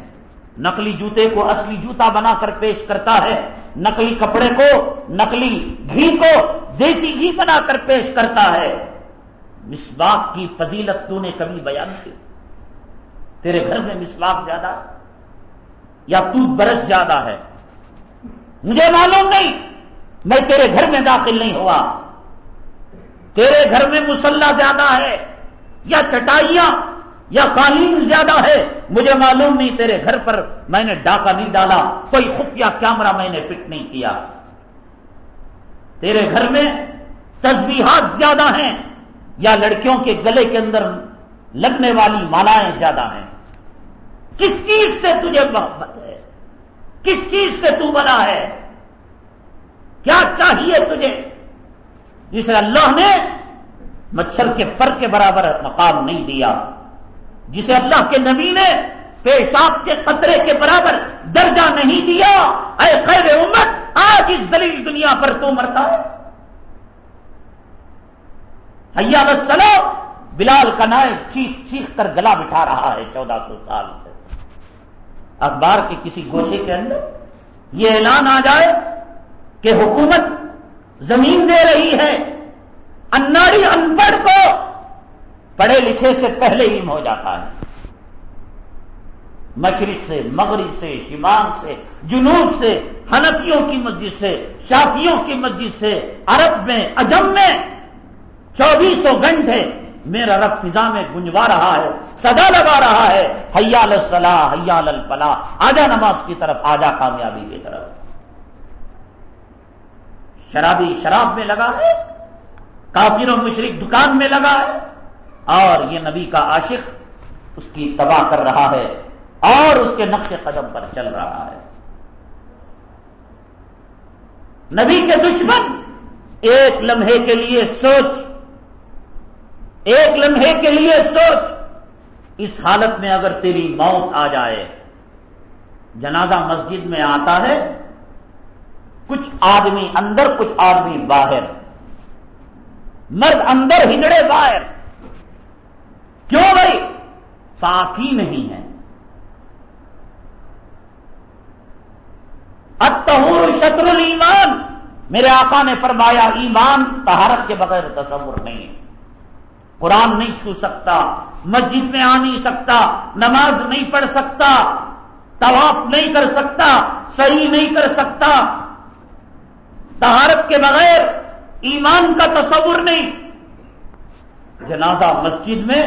نقلی جوتے کو اصلی جوتا بنا کر پیش کرتا ہے۔ نقلی کپڑے کو، نقلی گھی کو دیسی گھی بنا کر پیش کرتا ہے۔ مسواک کی فضیلت تو نے کبھی بیان کی۔ تیرے گھر میں مسواک زیادہ یا ٹوتھ برش زیادہ ہے؟ مجھے معلوم نہیں۔ میں تیرے گھر میں داخل نہیں ہوا۔ تیرے گھر میں مسلح زیادہ ہے یا چٹائیاں یا قالین زیادہ ہے؟ مجھے معلوم نہیں تیرے گھر پر میں نے ڈاکہ نہیں ڈالا، کوئی خفیہ کیمرہ میں نے فٹ نہیں کیا۔ تیرے گھر میں تسبیحات زیادہ ہیں یا لڑکیوں کے گلے کے اندر لگنے والی مالائیں زیادہ ہیں۔ کس چیز سے تجھے محبت ہے؟ کس چیز سے تو بنا ہے؟ کیا چاہیے تجھے؟ جسے اللہ نے مچھر کے پر کے برابر مقام نہیں دیا، جسے اللہ کے نبی نے پیشاب کے قطرے کے برابر درجہ نہیں دیا، اے خیر امت، آج اس دلیل دنیا پر تو مرتا ہے۔ حیا سلو بلال کا نائب چیخ چیخ کر گلا بٹھا رہا ہے چودہ سو سال سے۔ اخبار کے کسی گوشے کے اندر یہ اعلان آ جائے کہ حکومت زمین دے رہی ہے۔ اناڑی ان پڑھ کو پڑھے لکھے سے پہلے علم ہو جاتا ہے۔ مشرق سے، مغرب سے، شمال سے، جنوب سے ہنفیوں کی مسجد سے، شافیوں کی مسجد سے، عرب میں اجم میں چوبیسوں گھنٹے میرا رب فضا میں گنجوا رہا ہے سدا لگا رہا ہے۔ حیال الصلاح، حیال الفلاح۔ آجا نماز کی طرف، آجا کامیابی کی طرف۔ شرابی شراب میں لگا ہے کافر و مشرق دکان میں لگا ہے۔ اور یہ نبی کا عاشق اس کی تباہ کر رہا ہے، اور اس کے نقش قدم پر چل رہا ہے۔ نبی کے دشمن، ایک لمحے کے لیے سوچ ایک لمحے کے لیے سوچ اس حالت میں اگر تیری موت آ جائے، جنازہ مسجد میں آتا ہے، کچھ آدمی اندر، کچھ آدمی باہر۔ مرد اندر، ہجڑے باہر۔ کیوں بھائی؟ کافی نہیں ہے۔ اتہور شطر ایمان میرے آقا نے فرمایا، ایمان تہارت کے بغیر تصور نہیں ہے۔ قرآن نہیں چھو سکتا، مسجد میں آ نہیں سکتا، نماز نہیں پڑھ سکتا، طواف نہیں کر سکتا، صحیح نہیں کر سکتا۔ تہارت کے بغیر ایمان کا تصور نہیں۔ جنازہ مسجد میں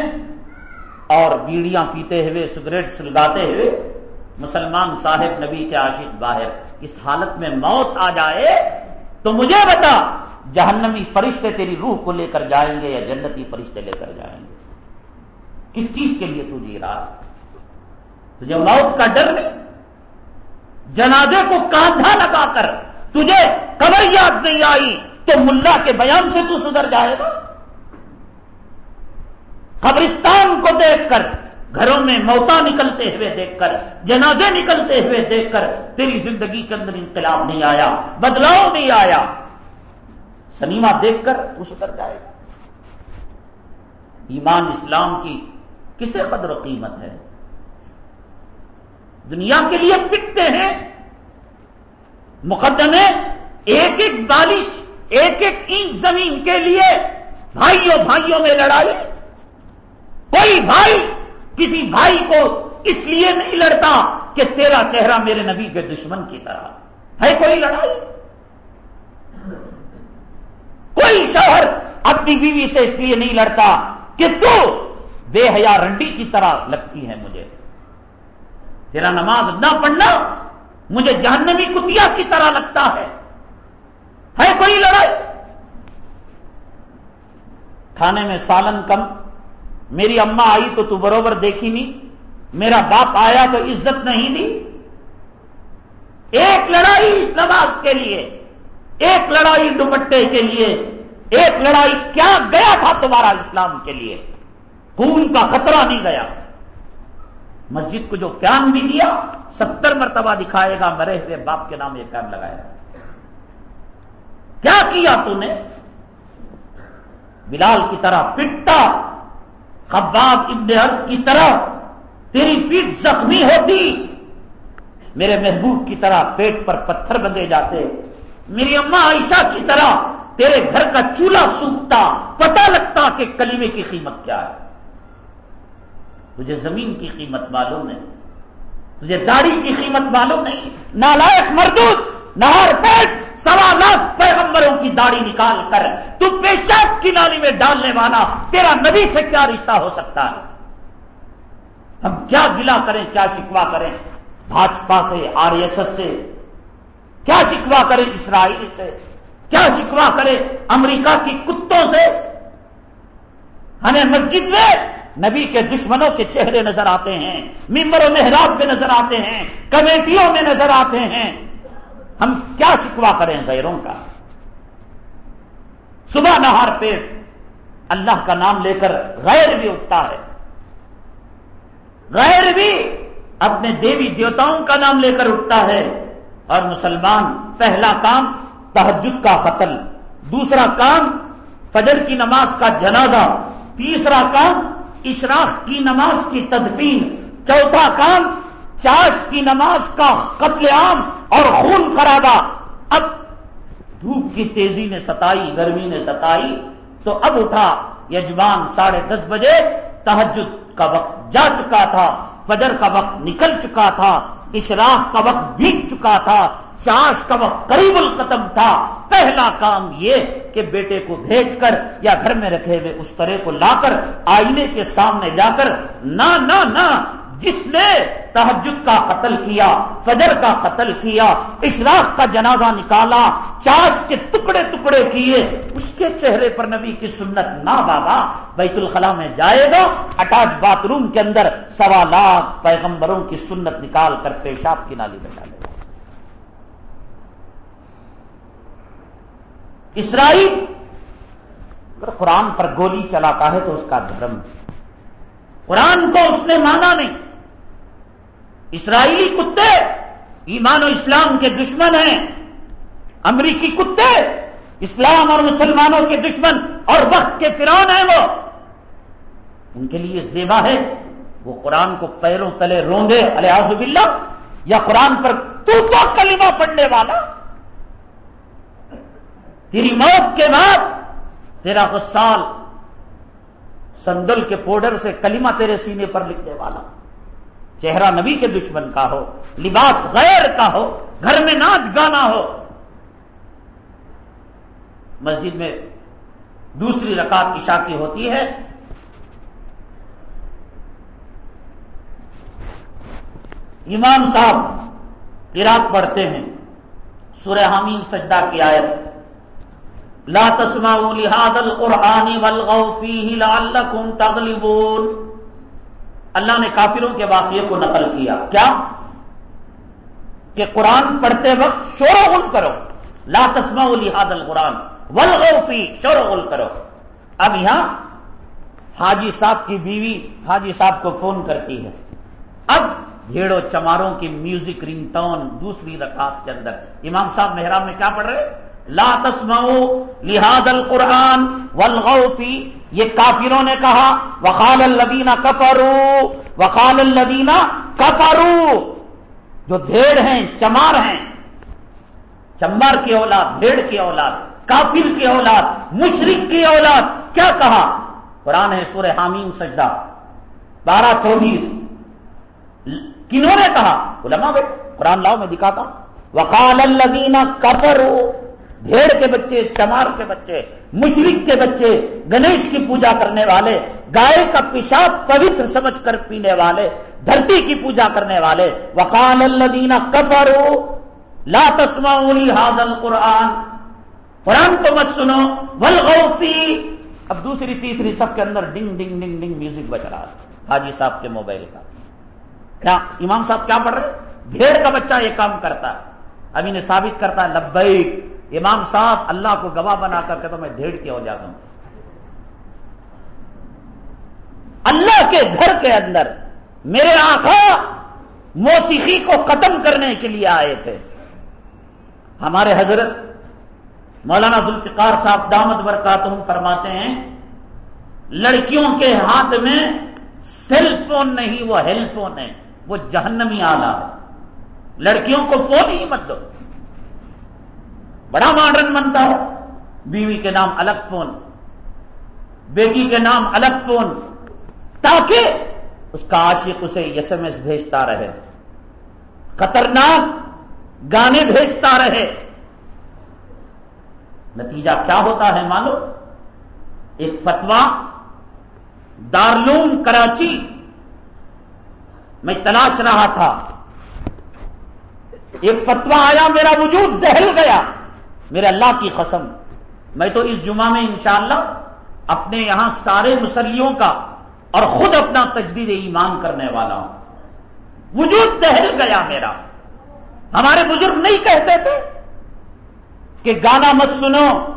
اور بیڑیاں پیتے ہوئے سگریٹ سلگاتے ہوئے مسلمان صاحب نبی کے عاشق باہر، اس حالت میں موت آ جائے تو مجھے بتا جہنمی فرشتے تیری روح کو لے کر جائیں گے یا جنتی فرشتے لے کر جائیں گے؟ کس چیز کے لیے تو جی رہا تجھے موت کا ڈر نہیں، جنازے کو کاندھا لگا کر تجھے کبر یاد نہیں آئی، تو ملا کے بیان سے تو سدھر جائے گا؟ قبرستان کو دیکھ کر، گھروں میں موتا نکلتے ہوئے دیکھ کر، جنازے نکلتے ہوئے دیکھ کر، تیری زندگی کے اندر انقلاب نہیں آیا، بدلاؤ نہیں آیا سنیما دیکھ کر تو سدھر جائے گا۔ ایمان اسلام کی کسے قدر و قیمت ہے؟ دنیا کے لیے پکتے ہیں۔ مقدمے ایک ایک بارش ایک ایک اینچ زمین کے لیے بھائیوں بھائیوں میں لڑائی۔ کوئی بھائی کسی بھائی کو اس لیے نہیں لڑتا کہ تیرا چہرہ میرے نبی کے دشمن کی طرح۔ ہے کوئی لڑائی؟ کوئی شوہر اپنی بیوی سے اس لیے نہیں لڑتا کہ تو بے حیا رنڈی کی طرح لگتی ہے مجھے۔ تیرا نماز نہ پڑھنا مجھے جہنمی کتیا کی طرح لگتا ہے۔ ہے کوئی لڑائی؟ کھانے میں سالن کم۔ میری اما آئی تو تو بروبر دیکھی نہیں۔ میرا باپ آیا تو عزت نہیں دی۔ ایک لڑائی نماز کے لیے۔ ایک لڑائی دوپٹے کے لیے، ایک لڑائی کیا گیا تھا تمہارا اسلام کے لیے؟ خون کا خطرہ نہیں گیا۔ مسجد کو جو فیان بھی دیا، ستر مرتبہ دکھائے گا، مرے ہوئے باپ کے نام یہ فین لگائے گا کیا کیا تو نے؟ بلال کی طرح پٹتا خباب ابن حرب کی طرح تیری پیٹ زخمی ہوتی۔ میرے محبوب کی طرح پیٹ پر پتھر بندے جاتے۔ میری اماں عائشہ کی طرح تیرے گھر کا چولہا سوکھتا پتہ لگتا کہ کلیمے کی قیمت کیا ہے۔ تجھے زمین کی قیمت معلوم نہیں، تجھے داڑھی کی قیمت معلوم نہیں، نالائق مردود، نہار پیٹ سوا لاکھ پیغمبروں کی داڑھی نکال کر تو پیشاب کی نالی میں ڈالنے والا تیرا نبی سے کیا رشتہ ہو سکتا ہے؟ ہم کیا گلا کریں، کیا شکوا کریں؟ بھاجپا سے، آر ایس ایس سے کیا شکوا کریں اسرائیل سے؟ کیا شکوا کریں امریکہ کی کتوں سے؟ ہمیں مسجد میں نبی کے دشمنوں کے چہرے نظر آتے ہیں ممبر و محراب پہ نظر آتے ہیں، کمیٹیوں میں نظر آتے ہیں۔ ہم کیا شکوا کریں غیروں کا؟ صبح نہار پیٹ اللہ کا نام لے کر غیر بھی اٹھتا ہے۔ غیر بھی اپنے دیوی دیوتاؤں کا نام لے کر اٹھتا ہے۔ اور مسلمان پہلا کام تحجد کا قتل، دوسرا کام فجر کی نماز کا جنازہ، تیسرا کام اشراق کی نماز کی تدفین، چوتھا کام چاش کی نماز کا قتل عام اور خون خرابہ۔ اب دھوپ کی تیزی نے ستائی، گرمی نے ستائی، تو اب اٹھا یجمان ساڑھے دس بجے تحجد کا وقت جا چکا تھا، فجر کا وقت نکل چکا تھا۔ اشراق کا وقت بیت چکا تھا، چاش کا وقت قریب القتم تھا۔ پہلا کام یہ کہ بیٹے کو بھیج کر یا گھر میں رکھے ہوئے اس طرح کو لا کر آئینے کے سامنے جا کر نہ نہ نہ جس نے تحجد کا قتل کیا، فجر کا قتل کیا، اشراق کا جنازہ نکالا، چاش کے ٹکڑے ٹکڑے کیے، اس کے چہرے پر نبی کی سنت نہ بابا، بیت الخلا میں جائے گا اٹاچ باتھ روم کے اندر سوا لاکھ پیغمبروں کی سنت نکال کر پیشاب کی نالی میں ڈالے گا۔ اسرائیل، اگر قرآن پر گولی چلاتا ہے تو اس کا دھرم۔ قرآن کو اس نے مانا نہیں۔ اسرائیلی کتے ایمان و اسلام کے دشمن ہیں، امریکی کتے اسلام اور مسلمانوں کے دشمن اور وقت کے فران ہیں وہ۔ ان کے لیے زیبا ہے، وہ قرآن کو پیروں تلے روندے الحاظ باللہ، یا قرآن پر تو تو کلمہ پڑھنے والا۔ تیری موت کے بعد تیرا غسال، سندل کے پوڈر سے کلمہ تیرے سینے پر لکھنے والا۔ چہرہ نبی کے دشمن کا ہو، لباس غیر کا ہو، گھر میں ناچ گانا ہو۔ مسجد میں دوسری رکعت عشاء کی ہوتی ہے۔ امام صاحب عراق پڑھتے ہیں، سورہ حامیم سجدہ کی آیت۔ لا تسمعوا لهذا القرآن والغوا فيه لعلكم تغلبون۔ اللہ نے کافروں کے واقعے کو نقل کیا۔ کیا؟ کہ قرآن پڑھتے وقت شور و غل کرو۔ لا تسمعوا لهذا القرآن۔ والغوا فيه۔ شور و غل کرو۔ اب یہاں حاجی صاحب کی بیوی حاجی صاحب کو فون کرتی ہے۔ اب بھیڑوں چماروں کی میوزک رنگ ٹون دوسری رکعت کے اندر۔ امام صاحب محرام میں کیا پڑھ رہے؟ لا تسمعوا لہذا القرآن والغوا فی، یہ کافروں نے کہا، وقال الذین کفروا، وقال الذین کفروا، جو بھیڑ ہیں، چمار ہیں، چمار کی اولاد بھیڑ کی اولاد، کافر کی اولاد مشرق کی اولاد، کیا کہا؟ قرآن ہے سورہ حامیم سجدہ، بارہ چوبیس۔ کنہوں نے کہا؟ علماء بیٹھ، قرآن لاؤ میں دکھاتا وقال الذین کفروا بھیڑ کے بچے، چمار کے بچے، مشرق کے بچے، گنیش کی پوجا کرنے والے، گائے کا پیشاب پوتر سمجھ کر پینے والے، دھرتی کی پوجا کرنے والے، وقال الدینہ کفرو لا تسمعوا حاضل قرآن قرآن کو مت سنو ولغوفی اب دوسری، تیسری سب کے اندر ڈنگ ڈنگ ڈنگ ڈنگ میوزک بج رہا حاجی صاحب کے موبائل کا۔ کیا امام صاحب کیا پڑھ رہے؟ بھیڑ کا بچہ یہ کام کرتا ہے۔ اب انہیں ثابت کرتا ہے، لبیک۔ امام صاحب اللہ کو گواہ بنا کر کے تو میں ڈھیڑ کے ہو جاتا ہوں۔ اللہ کے گھر کے اندر میرے آخا موسیقی کو ختم کرنے کے لیے آئے تھے۔ ہمارے حضرت مولانا ذوالفقار صاحب دامد برکاتہم فرماتے ہیں، لڑکیوں کے ہاتھ میں سیل فون نہیں، وہ ہیل فون ہے، وہ جہنمی آلہ ہے۔ لڑکیوں کو فون ہی مت دو۔ بڑا ماڈرن بنتا ہو بیوی کے نام الگ فون بیٹی کے نام الگ فون تاکہ اس کا عاشق اسے ایس ایم ایس بھیجتا رہے۔ خطرناک گانے بھیجتا رہے۔ نتیجہ کیا ہوتا ہے مانو ایک فتوا دارلوم کراچی، میں تلاش رہا تھا۔ ایک فتوا آیا، میرا وجود دہل گیا۔ میرے اللہ کی قسم، میں تو اس جمعہ میں انشاءاللہ اپنے یہاں سارے مسلیوں کا اور خود اپنا تجدید ایمان کرنے والا ہوں۔ وجود دہل گیا میرا۔ ہمارے بزرگ نہیں کہتے تھے کہ گانا مت سنو،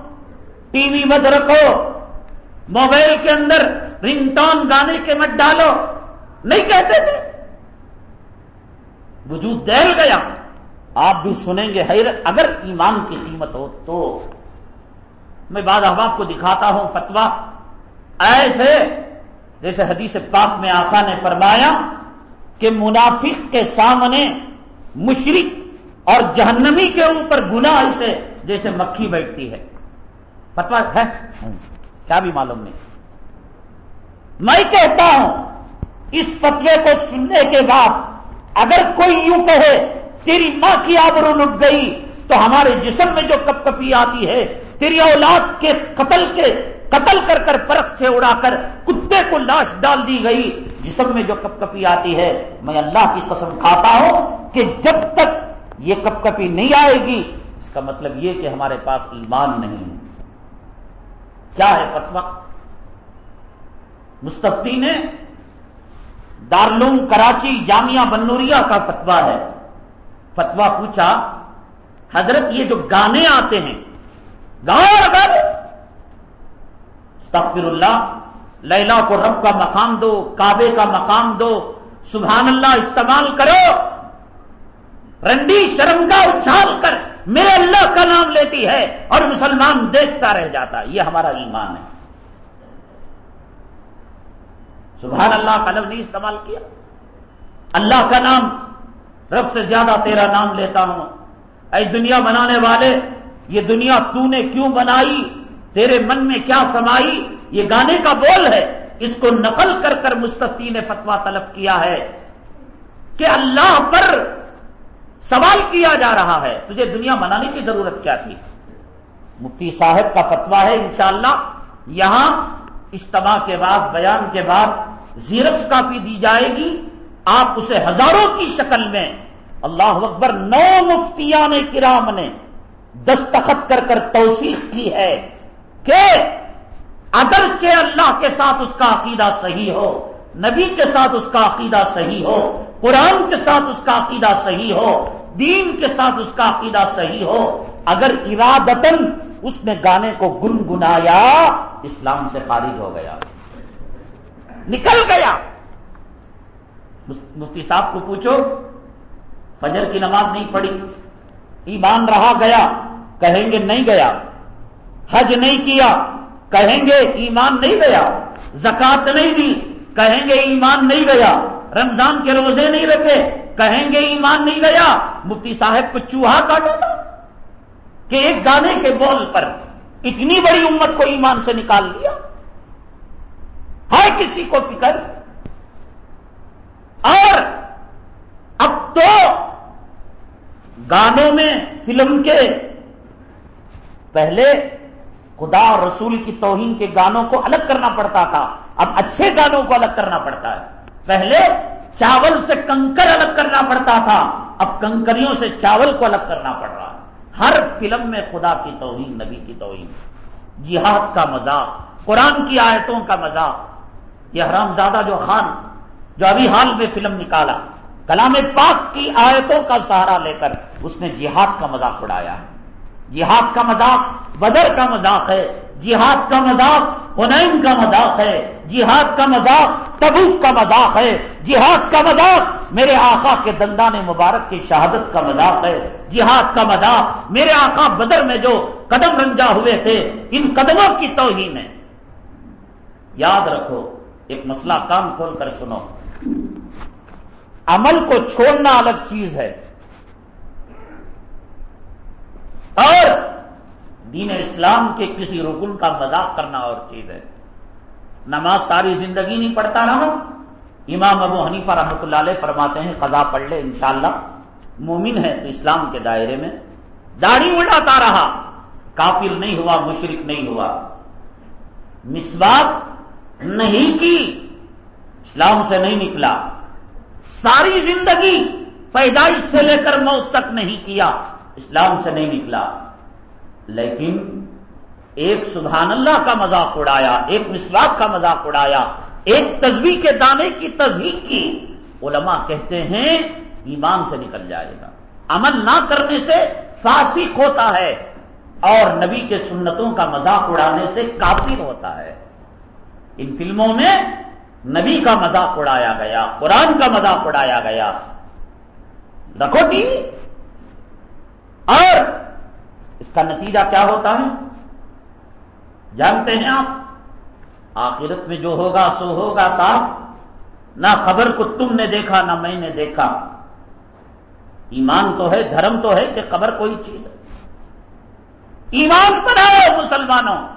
ٹی وی مت رکھو، موبائل کے اندر رنگ ٹون گانے کے مت ڈالو۔ نہیں کہتے تھے۔ وجود دہل گیا۔ آپ بھی سنیں گے، حیر، اگر ایمان کی قیمت ہو تو۔ میں بعد احباب کو دکھاتا ہوں فتوا ایسے، جیسے حدیث پاک میں آقا نے فرمایا کہ منافق کے سامنے مشرق اور جہنمی کے اوپر گنا ایسے جیسے مکھی بیٹھتی ہے۔ فتوا ہے؟ کیا بھی معلوم نہیں۔ میں کہتا ہوں، اس فتوے کو سننے کے بعد اگر کوئی یوں کہے تیری ماں کی آبرو لٹ گئی تو ہمارے جسم میں جو کپ کپی آتی ہے، تیری اولاد کے قتل کے قتل کر کر پرخ سے اڑا کر کتے کو لاش ڈال دی گئی۔ جسم میں جو کپ کپی آتی ہے، میں اللہ کی قسم کھاتا ہوں کہ جب تک یہ کپ کپی نہیں آئے گی، اس کا مطلب یہ کہ ہمارے پاس ایمان نہیں کیا ہے فتوا مستفتی نے دارلوم کراچی جامعہ بنوریا کا فتوا ہے۔ فتوا پوچھا، حضرت یہ جو گانے آتے ہیں، گاؤں گانے استغفر اللہ لیلا کو رب کا مقام دو، کعبے کا مقام دو، سبحان اللہ استعمال کرو، رنڈی شرم کا اچھال کر، میرے اللہ کا نام لیتی ہے اور مسلمان دیکھتا رہ جاتا، یہ ہمارا ایمان ہے۔ سبحان اللہ کا لفظ نہیں استعمال کیا۔ اللہ کا نام رب سے زیادہ تیرا نام لیتا ہوں۔ اے دنیا بنانے والے، یہ دنیا تو نے کیوں بنائی؟ تیرے من میں کیا سمائی؟ یہ گانے کا بول ہے۔ اس کو نقل کر کر مستفی نے فتوا طلب کیا ہے کہ اللہ پر سوال کیا جا رہا ہے۔ تجھے دنیا بنانے کی ضرورت کیا تھی؟ مفتی صاحب کا فتوا ہے انشاءاللہ۔ یہاں اجتماع کے بعد، بیان کے بعد زیرکس کاپی دی جائے گی۔ آپ اسے ہزاروں کی شکل میں اللہ اکبر نو مفتیان کرام نے دستخط کر کر توثیق کی ہے کہ اگرچہ اللہ کے ساتھ اس کا عقیدہ صحیح ہو، نبی کے ساتھ اس کا عقیدہ صحیح ہو، قرآن کے ساتھ اس کا عقیدہ صحیح ہو، دین کے ساتھ اس کا عقیدہ صحیح ہو، اگر ارادتن اس نے گانے کو گنگنایا، اسلام سے خارج ہو گیا، نکل گیا۔ مفتی صاحب کو پوچھو، فجر کی نماز نہیں پڑھی، ایمان رہا گیا، کہیں گے نہیں گیا، حج نہیں کیا، کہیں گے ایمان نہیں گیا زکات نہیں دی، کہیں گے ایمان نہیں گیا، رمضان کے روزے نہیں رکھے، کہیں گے ایمان نہیں گیا، مفتی صاحب کو چوہا کاٹا تھا کہ ایک گانے کے بول پر اتنی بڑی امت کو ایمان سے نکال دیا ہے کسی کو فکر اور اب تو گانوں میں فلم کے پہلے خدا اور رسول کی توہین کے گانوں کو الگ کرنا پڑتا تھا۔ اب اچھے گانوں کو الگ کرنا پڑتا ہے۔ پہلے چاول سے کنکر الگ کرنا پڑتا تھا۔ اب کنکریوں سے چاول کو الگ کرنا پڑ رہا ہر فلم میں خدا کی توہین، نبی کی توہین۔ جہاد کا مذاق قرآن کی آیتوں کا مذاق یہ حرام زادہ جو خان جو ابھی حال میں فلم نکالا، کلام پاک کی آیتوں کا سہارا لے کر اس نے جہاد کا مذاق اڑایا۔ ہے جہاد کا مذاق، بدر کا مذاق ہے، جہاد کا مذاق ہنین کا مذاق ہے۔ جہاد کا مذاق، تبوک کا مذاق ہے۔ جہاد کا مذاق، میرے آقا کے دندان مبارک کی شہادت کا مذاق ہے۔ جہاد کا مذاق، میرے آقا بدر میں جو قدم رنجا ہوئے تھے، ان قدموں کی توہین ہے۔ یاد رکھو، ایک مسئلہ کام کھول کر سنو۔ عمل کو چھوڑنا الگ چیز ہے۔ اور دین اسلام کے کسی رکن کا مذاق کرنا اور چیز ہے۔ نماز ساری زندگی نہیں پڑھتا رہا امام ابو حنیفہ رحمۃ اللہ علیہ فرماتے ہیں، قضا پڑھ لے انشاءاللہ۔ مومن ہے تو اسلام کے دائرے میں۔ داڑھی اڑاتا رہا۔ کافر نہیں ہوا مشرق نہیں ہوا۔ مسواک نہیں کی۔ اسلام سے نہیں نکلا۔ ساری زندگی پیدائش سے لے کر موت تک نہیں کیا، اسلام سے نہیں نکلا۔ لیکن ایک سبحان اللہ کا مذاق اڑایا، ایک مسواک کا مذاق اڑایا، ایک تصویر کے دانے کی تصدیق کی، علماء کہتے ہیں ایمان سے نکل جائے گا۔ عمل نہ کرنے سے فاسق ہوتا ہے اور نبی کے سنتوں کا مذاق اڑانے سے کافر ہوتا ہے۔ ان فلموں میں نبی کا مذاق اڑایا گیا، قرآن کا مذاق اڑایا گیا۔ رکھو ٹی وی۔ اور اس کا نتیجہ کیا ہوتا ہے؟ جانتے ہیں آپ، آخرت میں جو ہوگا سو ہوگا صاحب نہ خبر کو تم نے دیکھا، نہ میں نے دیکھا۔ ایمان تو ہے، دھرم تو ہے کہ خبر کوئی چیز ہے۔ ایمان بناؤ مسلمانوں۔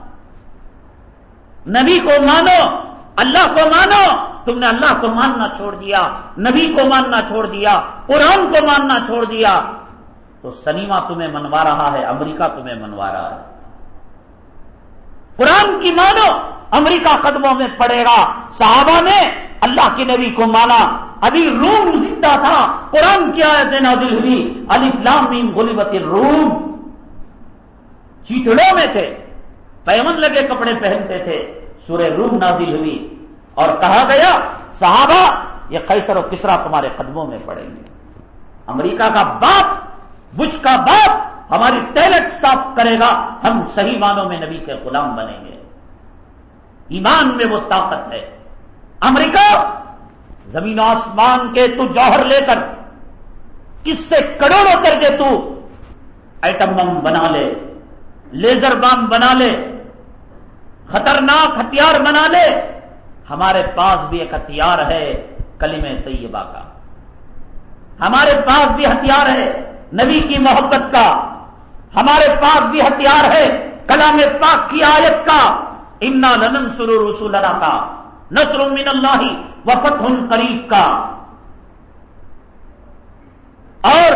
نبی کو مانو۔ اللہ کو مانو، تم نے اللہ کو ماننا چھوڑ دیا، نبی کو ماننا چھوڑ دیا، قرآن کو ماننا چھوڑ دیا۔ تو سنیما تمہیں منوا رہا ہے، امریکہ تمہیں منوا رہا ہے۔ قرآن کی مانو، امریکہ قدموں میں پڑے گا۔ صحابہ نے اللہ کے نبی کو مانا۔ ابھی روم زندہ تھا۔ قرآن کی آیت نازل ہوئی۔ علی فلام غلبت روم چیتڑوں میں تھے۔ پیمن لگے کپڑے پہنتے تھے۔ سورہ روم نازل ہوئی اور کہا گیا، صحابہ، یہ قیصر و کسرا تمہارے قدموں میں پڑیں گے امریکہ کا باپ، بش کا باپ ہماری ٹیلٹ صاف کرے گا، ہم صحیح معنوں میں نبی کے غلام بنیں گے۔ ایمان میں وہ طاقت ہے۔ امریکہ، زمین آسمان کے تو جوہر لے کر کس سے کروڑوں کر کے تو ایٹم بم بنا لے، لیزر بم بنا لے خطرناک ہتھیار بنا لے۔ ہمارے پاس بھی ایک ہتھیار ہے کلیم طیبہ کا۔ ہمارے پاس بھی ہتھیار ہے نبی کی محبت کا۔ ہمارے پاس بھی ہتھیار ہے کلام پاک کی آیت کا۔ انا لنن سرو رسول کا۔ نسر من اللہ وفت ہن قریب کا۔ اور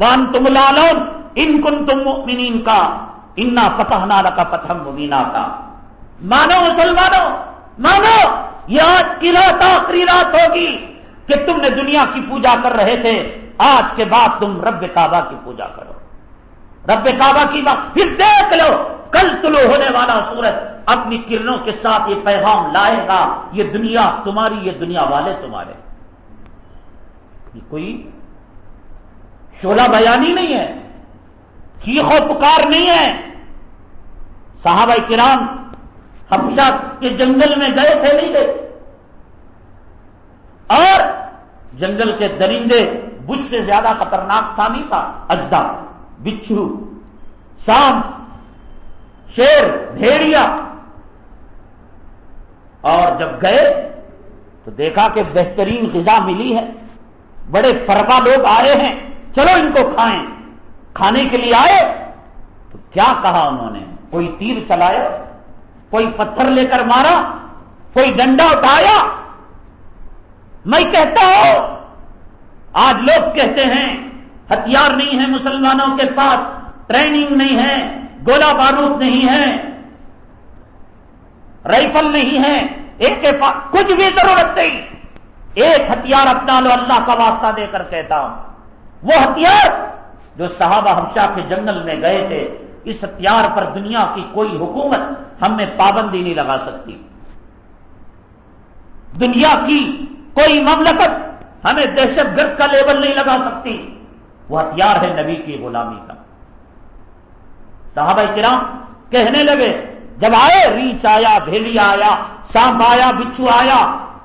وان تم لالون ان کن تم کا۔ انا فتح نالا کا فتح مبینہ کا۔ مانو مسلمانوں، مانو، یہ آج کی رات آخری رات ہوگی کہ تم نے دنیا کی پوجا کر رہے تھے، آج کے بعد تم رب کعبہ کی پوجا کرو۔ رب کعبہ کی بات، پھر دیکھ لو، کل تلو ہونے والا سورج اپنی کرنوں کے ساتھ یہ پیغام لائے گا، یہ دنیا تمہاری، یہ دنیا والے تمہارے۔ یہ کوئی شولہ بیانی نہیں ہے چیخو پکار نہیں ہے۔ صحابہ کرام حبشہ کے جنگل میں گئے تھے نہیں گئے؟ اور جنگل کے درندے بش سے زیادہ خطرناک تھا نہیں تھا؟ اجدا، بچھو سام شیر، بھیڑیا۔ اور جب گئے تو دیکھا کہ بہترین غذا ملی ہے۔ بڑے فرقہ لوگ آئے ہیں، چلو ان کو کھائیں۔ کھانے کے لیے آئے تو کیا کہا انہوں نے؟ کوئی تیر چلایا کوئی پتھر لے کر مارا، کوئی ڈنڈا اٹھایا۔ میں کہتا ہوں، آج لوگ کہتے ہیں، ہتھیار نہیں ہے مسلمانوں کے پاس، ٹریننگ نہیں ہے گولا بارود نہیں ہے، رائفل نہیں ہے، ایک کچھ بھی ضرورت نہیں۔ ایک ہتھیار اپنا لو، اللہ کا واسطہ دے کر کہتا ہوں۔ وہ ہتھیار جو صحابہ ہمشا کے جنگل میں گئے تھے اس ہتھیار پر دنیا کی کوئی حکومت ہم میں پابندی نہیں لگا سکتی۔ دنیا کی کوئی مملکت ہمیں دہشت گرد کا لیبل نہیں لگا سکتی۔ وہ ہتھیار ہے نبی کی غلامی کا۔ صحابہ کرام کہنے لگے، جب آئے ریچ آیا، بھیلی آیا، سانپ آیا، بچھو آیا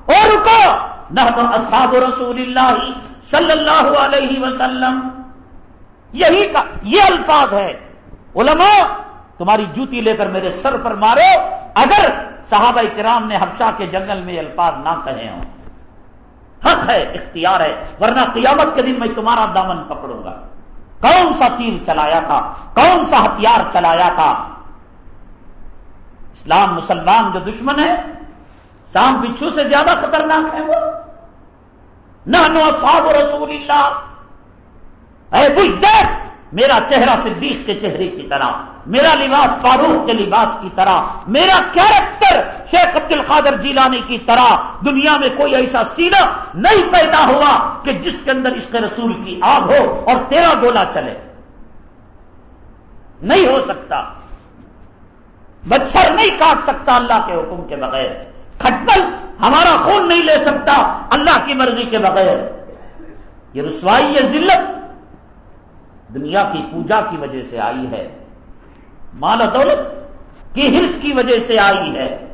اور رکو نہ اصحاب رسول اللہ صلی اللہ علیہ وسلم۔ یہی کا، یہ الفاظ ہے۔ علماء، تمہاری جوتی لے کر میرے سر پر مارو، اگر صحابہ کرام نے حبشہ کے جنگل میں الفاظ نہ کہے ہوں۔ حق ہے، اختیار ہے، ورنہ قیامت کے دن میں تمہارا دامن پکڑوں گا۔ کون سا تیر چلایا تھا؟ کون سا ہتھیار چلایا تھا؟ اسلام مسلمان جو دشمن ہے سام بچھو سے زیادہ خطرناک ہے وہ۔ نہ رسول اللہ۔ اے بجھ میرا چہرہ صدیق کے چہرے کی طرح، میرا لباس فاروق کے لباس کی طرح، میرا کیریکٹر شیخ عبد القادر جیلانی کی طرح، دنیا میں کوئی ایسا سینہ نہیں پیدا ہوا کہ جس کے اندر عشق رسول کی آگ ہو اور تیرا گولا چلے۔ نہیں ہو سکتا۔ مچھر نہیں کاٹ سکتا اللہ کے حکم کے بغیر۔ کھٹپل ہمارا خون نہیں لے سکتا اللہ کی مرضی کے بغیر۔ یہ رسوائی، یہ ذلت دنیا کی پوجا کی وجہ سے آئی ہے۔ مال دولت کی ہرس کی وجہ سے آئی ہے۔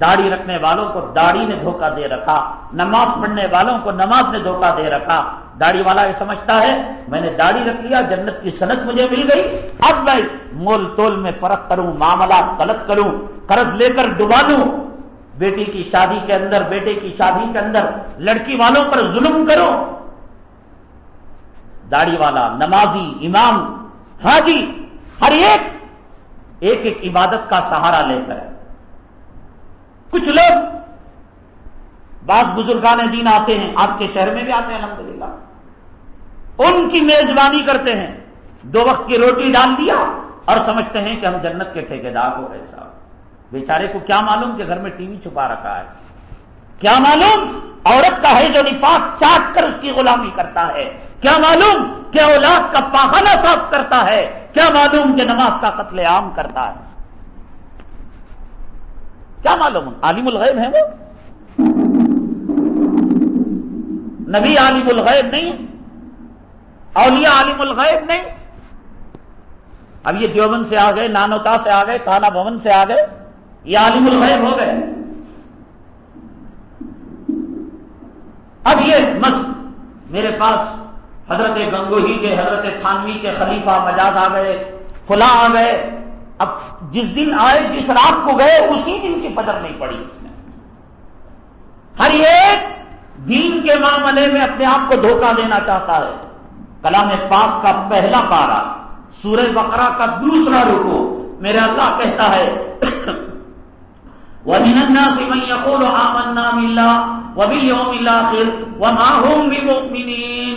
داڑھی رکھنے والوں کو داڑھی نے دھوکہ دے رکھا، نماز پڑھنے والوں کو نماز نے دھوکہ دے رکھا۔ داڑھی والا یہ سمجھتا ہے، میں نے داڑھی رکھ لیا، جنت کی صنعت مجھے مل گئی۔ اب میں مول تول میں فرق کروں معاملات غلط کروں، قرض لے کر ڈبا دوں بیٹی کی شادی کے اندر، بیٹے کی شادی کے اندر لڑکی والوں پر ظلم کروں۔ داڑھی والا نمازی، امام، حاجی، ہر ایک ایک ایک عبادت کا سہارا لے کر۔ کچھ لوگ بعض بزرگان دین آتے ہیں، آپ کے شہر میں بھی آتے ہیں، الحمدللہ۔ ان کی میزبانی کرتے ہیں۔ دو وقت کی روٹی ڈال دیا اور سمجھتے ہیں کہ ہم جنت کے ٹھیکیدار ہو گئے صاحب۔ بیچارے کو کیا معلوم کہ گھر میں ٹی وی چھپا رکھا ہے؟ کیا معلوم؟ عورت کا ہے جو نفاق چاٹ کر اس کی غلامی کرتا ہے۔ کیا معلوم کہ اولاد کا پاخانہ صاف کرتا ہے؟ کیا معلوم کہ نماز کا قتل عام کرتا ہے؟ کیا معلوم؟ عالم الغیب ہے وہ؟ نبی عالم الغیب نہیں اولیاء عالم الغیب نہیں؟ اب یہ دیوبند سے آ گئے نانوتا سے آ گئے کانا بھون سے آ گئے، یہ عالم الغیب ہو گئے۔ اب یہ مس میرے پاس حضرت گنگوہی کے حضرت تھانوی کے خلیفہ مجاز آ گئے، فلاں آ گئے۔ اب جس دن آئے، جس رات کو گئے، اسی دن کی قدر نہیں پڑی اس نے۔ ہر ایک دین کے معاملے میں اپنے آپ کو دھوکہ دینا چاہتا ہے۔ کلام پاک کا پہلا پارا سورج بقرہ کا دوسرا رکو میرے اللہ کہتا ہے، وَمِنَ النَّاسِ مَن يَقُولُ آمَنَّا بِاللَّهِ وَبِالْيَوْمِ الْآخِرِ وَمَا هُمْ بِمُؤْمِنِينَ۔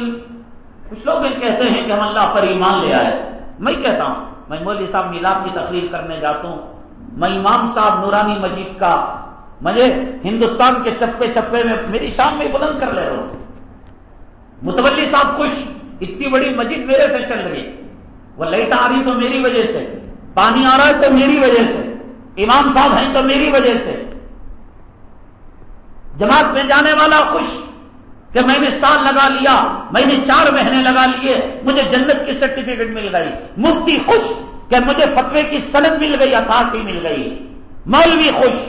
کچھ لوگ کہتے ہیں کہ ہم اللہ پر ایمان لے آئے۔ میں کہتا ہوں، میں مولوی صاحب میلاد کی تقریر کرنے جاتا ہوں۔ میں امام صاحب نورانی مجید کا مجھے ہندوستان کے چپے چپے میں، میری شام میں بلند کر لے رہا ہوں۔ متولی صاحب خوش، اتنی بڑی مسجد میرے سے چل رہی۔ ہے وہ لائٹ آ رہی تو میری وجہ سے، پانی آ رہا ہے تو میری وجہ سے۔ امام صاحب ہیں تو میری وجہ سے۔ جماعت میں جانے والا خوش کہ میں نے سال لگا لیا، میں نے چار مہینے لگا لیے، مجھے جنت کی سرٹیفکیٹ مل گئی۔ مفتی خوش کہ مجھے فتوے کی سند مل گئی اتارٹی مل گئی۔ مولوی خوش۔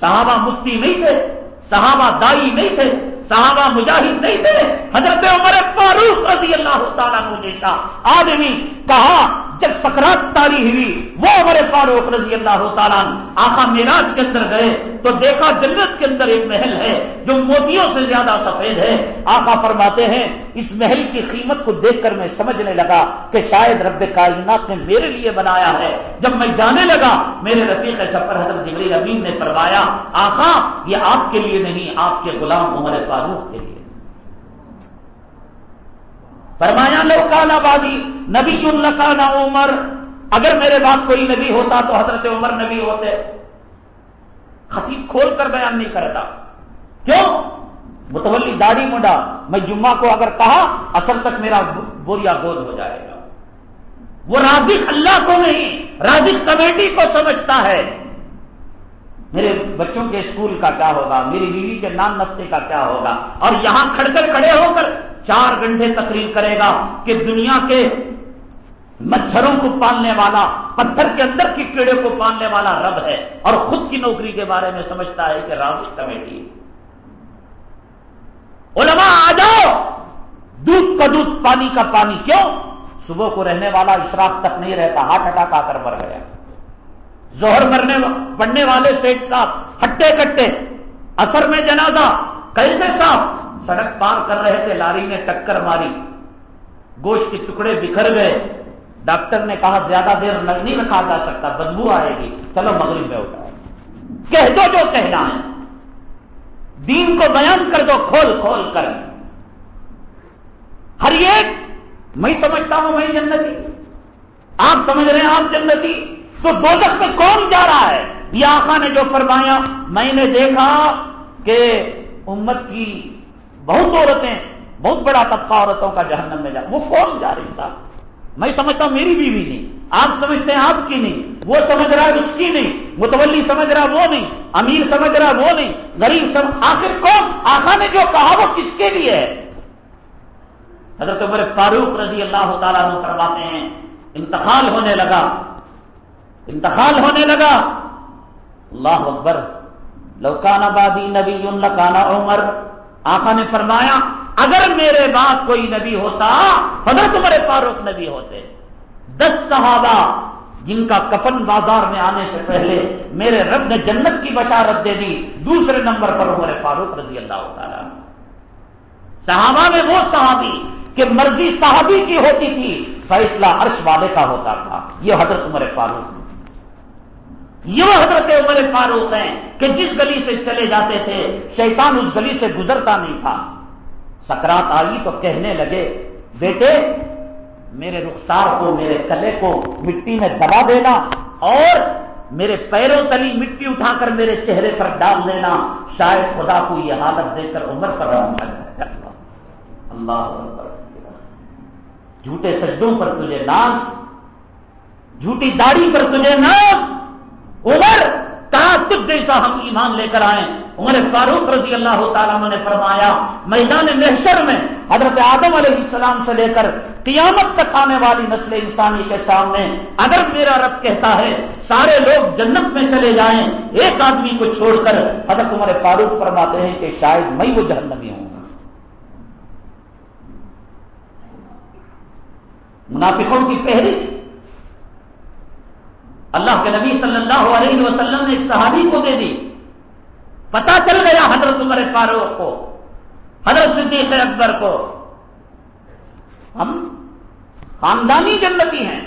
صحابہ مفتی نہیں تھے، صحابہ دائی نہیں تھے، صحابہ مجاہد نہیں تھے۔ حضرت عمر فاروق رضی اللہ تعالیٰ جیسا آدمی کہا جب سکرات تاری ہوئی، وہ عمر فاروق رضی اللہ تعالیٰ آقا میراج کے اندر گئے تو دیکھا جنت کے اندر ایک محل ہے جو موتیوں سے زیادہ سفید ہے۔ آقا فرماتے ہیں، اس محل کی قیمت کو دیکھ کر میں سمجھنے لگا کہ شاید رب کائنات نے میرے لیے بنایا ہے۔ جب میں جانے لگا، میرے رفیق سفر حضرت جبریل امین نے فرمایا، آقا، یہ آپ کے لیے نہیں، آپ کے غلام عمر فاروق کے لیے۔ فرمایا، لو کالا بادی نبی اللہ کا عمر۔ اگر میرے بعد کوئی نبی ہوتا تو حضرت عمر نبی ہوتے۔ خطیب کھول کر بیان نہیں کرتا۔ کیوں؟ متولی داڑھی منڈا میں جمعہ کو اگر کہا، اصل تک میرا بوریا گود ہو جائے گا۔ وہ رازق اللہ کو نہیں، رازق کمیٹی کو سمجھتا ہے۔ میرے بچوں کے اسکول کا کیا ہوگا؟ میری بیوی کے نام نفتے کا کیا ہوگا؟ اور یہاں کھڑ کر کھڑے ہو کر چار گھنٹے تقریر کرے گا کہ دنیا کے مچھروں کو پالنے والا، پتھر کے اندر کی کیڑے کو پالنے والا رب ہے اور خود کی نوکری کے بارے میں سمجھتا ہے کہ راضی کمیٹی۔ علماء، آ جاؤ! دودھ کا دودھ، پانی کا پانی، کیوں؟ صبح کو رہنے والا اشراق تک نہیں رہتا ہاتھ اٹاک آ کر مر گیا۔ زہر مرنے پڑنے والے سیٹ صاحب، ہٹے کٹے، اثر میں جنازہ، کیسے صاحب؟ سڑک پار کر رہے تھے، لاری نے ٹکر ماری، گوشت کے ٹکڑے بکھر گئے۔ ڈاکٹر نے کہا، زیادہ دیر نہیں رکھا جا سکتا، بدبو آئے گی۔ چلو مغرب میں اٹھا کہہ دو جو کہنا ہے۔ دین کو بیان کر دو، کھول کھول کر۔ ہر ایک، میں سمجھتا ہوں، میں جنتی۔ آپ سمجھ رہے ہیں، آپ جنتی۔ تو دوزخ میں کون جا رہا ہے؟ یہ آخا نے جو فرمایا، میں نے دیکھا کہ امت کی بہت عورتیں، بہت بڑا طبقہ عورتوں کا جہنم میں جا وہ کون جا رہی صاحب؟ میں سمجھتا ہوں میری بیوی نہیں، آپ سمجھتے ہیں آپ کی نہیں، وہ سمجھ رہا ہے اس کی نہیں، متولی سمجھ رہا وہ نہیں، امیر سمجھ رہا وہ نہیں، غریب سمجھ آخر کون؟ آخا نے جو کہا وہ کس کے لیے ہے؟ حضرت عمر فاروق رضی اللہ تعالیٰ فرماتے ہیں، انتقال ہونے لگا۔ انتقال ہونے لگا۔ اللہ اکبر۔ لوکان آبادی نبی لکانا عمر۔ آخا نے فرمایا، اگر میرے بعد کوئی نبی ہوتا، حضرت عمر فاروق نبی ہوتے۔ دس صحابہ جن کا کفن بازار میں آنے سے پہلے میرے رب نے جنت کی بشارت دے دی، دوسرے نمبر پر عمر فاروق رضی اللہ تعالیٰ۔ صحابہ میں وہ صحابی کہ مرضی صحابی کی ہوتی تھی، فیصلہ عرش والے کا ہوتا تھا۔ یہ حضرت عمر فاروق۔ یہ حضرت عمر فاروق ہیں کہ جس گلی سے چلے جاتے تھے، شیطان اس گلی سے گزرتا نہیں تھا۔ سکرات آئی تو کہنے لگے، بیٹے، میرے رخسار کو، میرے کلے کو مٹی میں دبا دینا اور میرے پیروں تلی مٹی اٹھا کر میرے چہرے پر ڈال دینا۔ شاید خدا کو یہ حالت دے کر عمر پر اللہ جھوٹے سجدوں پر تجھے ناز، جھوٹی داڑھی پر تجھے ناز۔ عمر تجھ جیسا ہم ایمان لے کر آئے؟ عمر فاروق رضی اللہ تعالیٰ نے فرمایا، میدان محشر میں حضرت آدم علیہ السلام سے لے کر قیامت تک آنے والی نسل انسانی کے سامنے، اگر میرا رب کہتا ہے سارے لوگ جنت میں چلے جائیں، ایک آدمی کو چھوڑ کر حضرت عمر فاروق فرماتے ہیں کہ شاید میں وہ جہنمی ہوں۔ گا منافقوں کی فہرست اللہ کے نبی صلی اللہ علیہ وسلم نے ایک صحابی کو دے دی۔ پتا چل گیا حضرت عمر فاروق کو، حضرت صدیق اکبر کو۔ ہم خاندانی جنتی ہیں۔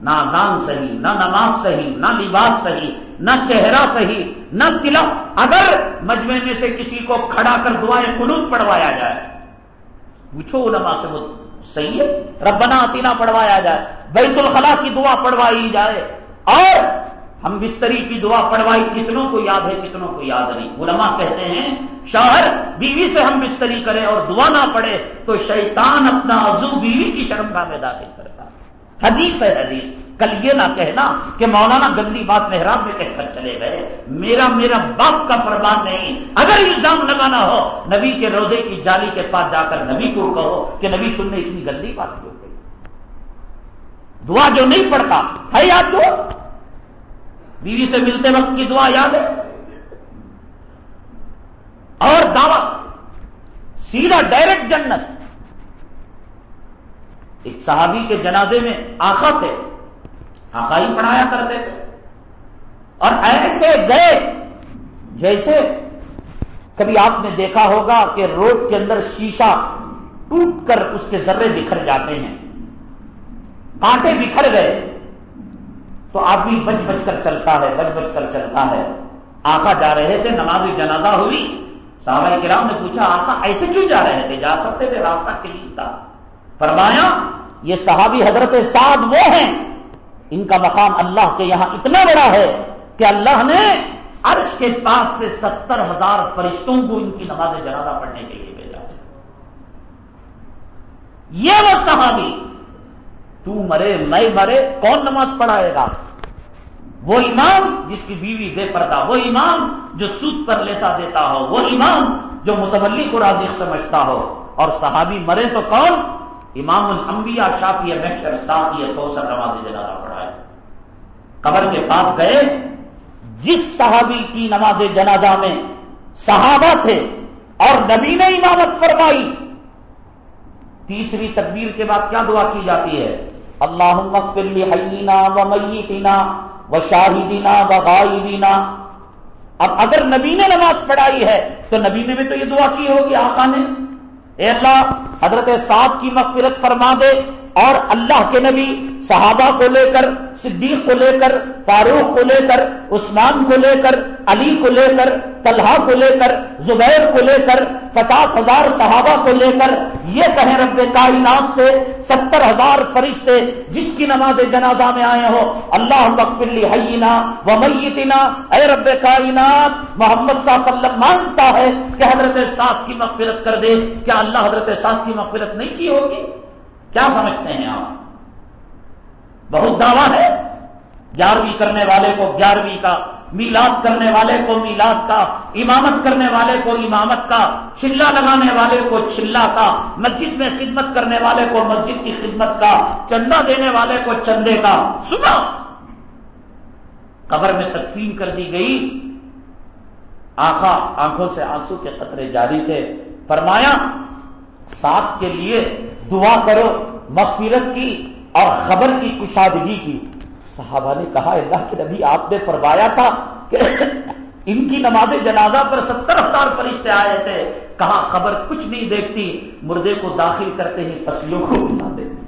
نہ اذان صحیح، نہ نماز صحیح، نہ لباس صحیح، نہ چہرہ صحیح، نہ تلا اگر مجمع میں سے کسی کو کھڑا کر دعائیں قلوب پڑھوایا جائے، پوچھو علماء سے صحیح ہے؟ ربنا اتینا پڑھوایا جائے۔ بیت الخلا کی دعا پڑھوائی جائے اور ہم بستری کی دعا پڑھوائی کتنوں کو یاد ہے کتنوں کو یاد نہیں علماء کہتے ہیں، شوہر بیوی سے ہم بستری کریں اور دعا نہ پڑھے تو شیطان اپنا عزو بیوی کی شرمگاہ میں داخل کرتا حدیث ہے حدیث۔ کل یہ نہ کہنا کہ مولانا گندی بات محراب میں کہہ کر چلے گئے۔ میرا میرا باپ کا فرمان نہیں۔ اگر الزام لگانا ہو، نبی کے روزے کی جالی کے پاس جا کر نبی کو کہو کہ نبی تم نے اتنی گندی بات کیوں دعا جو نہیں پڑتا ہے یاد تو بیوی سے ملتے وقت کی دعا یاد ہے؟ اور دعوت سیدھا ڈائریکٹ جنت۔ ایک صحابی کے جنازے میں آخا تھے آقائی پڑھایا کرتے تھے۔ اور ایسے گئے، جیسے کبھی آپ نے دیکھا ہوگا کہ روڈ کے اندر شیشہ ٹوٹ کر اس کے ذرے بکھر جاتے ہیں۔ کانٹے بکھر گئے تو آدمی بچ بچ کر چلتا ہے، بچ بچ کر چلتا ہے۔ آخا جا رہے تھے نمازی جنازہ ہوئی۔ صحابہ کرام نے پوچھا آخا ایسے کیوں جا رہے تھے؟ جا سکتے تھے راستہ کلیل تھا۔ فرمایا، یہ صحابی حضرت سعد وہ ہیں۔ ان کا مقام اللہ کے یہاں اتنا بڑا ہے کہ اللہ نے عرش کے پاس سے ستر ہزار فرشتوں کو ان کی نماز جنازہ پڑھنے کے لیے بھیجا۔ یہ وہ صحابی تو مرے میں مرے، کون نماز پڑھائے گا؟ وہ امام جس کی بیوی بے پردہ، وہ امام جو سود پر لیتا دیتا ہو، وہ امام جو متولی کو رازق سمجھتا ہو۔ اور صحابی مرے تو کون؟ امام الانبیاء شافی محشر، صافی، کوثر نماز جنازہ پڑھائے۔ قبر کے پاس گئے۔ جس صحابی کی نماز جنازہ میں صحابہ تھے اور نبی نے امامت فرمائی، تیسری تکبیر کے بعد کیا دعا کی جاتی ہے؟ اللهم اغفر و وميتنا و وغائبنا و اب اگر نبی نے نماز پڑھائی ہے تو نبی نے بھی تو یہ دعا کی ہوگی آقا نے۔ اے اللہ، حضرت صاحب کی مغفرت فرما دے۔ اور اللہ کے نبی، صحابہ کو لے کر، صدیق کو لے کر، فاروق کو لے کر، عثمان کو لے کر، علی کو لے کر، طلحہ کو لے کر، زبیر کو لے کر، پچاس ہزار صحابہ کو لے کر، یہ کہیں رب کائنات سے ستر ہزار فرشتے جس کی نماز جنازہ میں آئے ہو اللہ مقبلی حینا و میتنا، اے رب کائنات، محمد صلی اللہ علیہ وسلم مانتا ہے کہ حضرت صاحب کی مغفرت کر دے، کیا اللہ حضرت صاحب کی مغفرت نہیں کی ہوگی؟ کیا سمجھتے ہیں آپ؟ بہت دعویٰ ہے۔ گیارہویں کرنے والے کو گیارہویں کا، میلاد کرنے والے کو میلاد کا، امامت کرنے والے کو امامت کا، چلا لگانے والے کو چلا کا، مسجد میں خدمت کرنے والے کو مسجد کی خدمت کا، چندہ دینے والے کو چندے کا۔ سنا قبر میں تدفین کر دی گئی۔ آخا آنکھوں سے آنسو کے قطرے جاری تھے۔ فرمایا، ساتھ کے لیے دعا کرو، مغفرت کی اور خبر کی کشادگی کی۔ صحابہ نے کہا، اللہ کے نبی، آپ نے فرمایا تھا کہ ان کی نماز جنازہ پر ستر ہزار فرشتے آئے تھے۔ کہا خبر کچھ نہیں دیکھتی، مردے کو داخل کرتے ہی پسلیوں کو بنا دیتی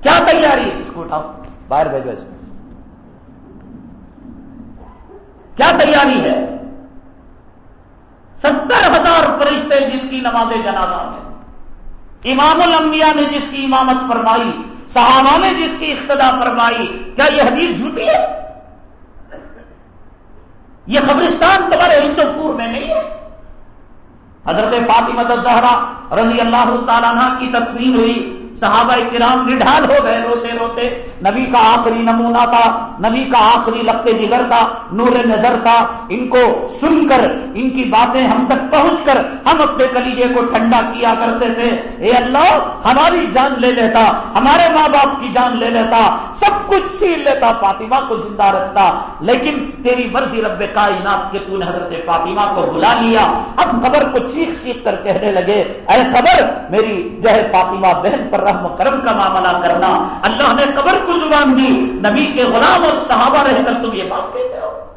کیا تیاری ہے؟ اس کو اٹھاؤ، باہر بھیجو اس میں کیا تیاری ہے؟ ستر ہزار فرشتے جس کی نماز جنازہ میں۔ امام الانبیاء نے جس کی امامت فرمائی، صحابہ نے جس کی اقتدا فرمائی، کیا یہ حدیث جھوٹی ہے؟ یہ قبرستان تمہارے پور میں نہیں ہے؟ حضرت فاطمہ زہرا رضی اللہ تعالیٰ کی تدفین ہوئی۔ صحابہ کرام نڈھال ہو گئے، روتے روتے نبی کا آخری نمونہ تھا، نبی کا آخری لگتے جگر تھا، نور نظر تھا۔ ان کو سن کر، ان کی باتیں ہم تک پہنچ کر ہم اپنے کلیجے کو ٹھنڈا کیا کرتے تھے۔ اے اللہ، ہماری جان لے لیتا، ہمارے ماں باپ کی جان لے لیتا، سب کچھ چھین لیتا، فاطمہ کو زندہ رکھتا۔ لیکن تیری مرضی رب کائنات کے تو نے حضرت فاطمہ کو بلا لیا۔ اب خبر کو چیخ چیخ کر کہنے لگے، اے خبر، میری جو ہے فاطمہ بہن پر رحم و کرم کا معاملہ کرنا۔ اللہ نے قبر کو زبان دی، نبی کے غلام اور صحابہ رہ کر تم یہ بات کہتے ہو۔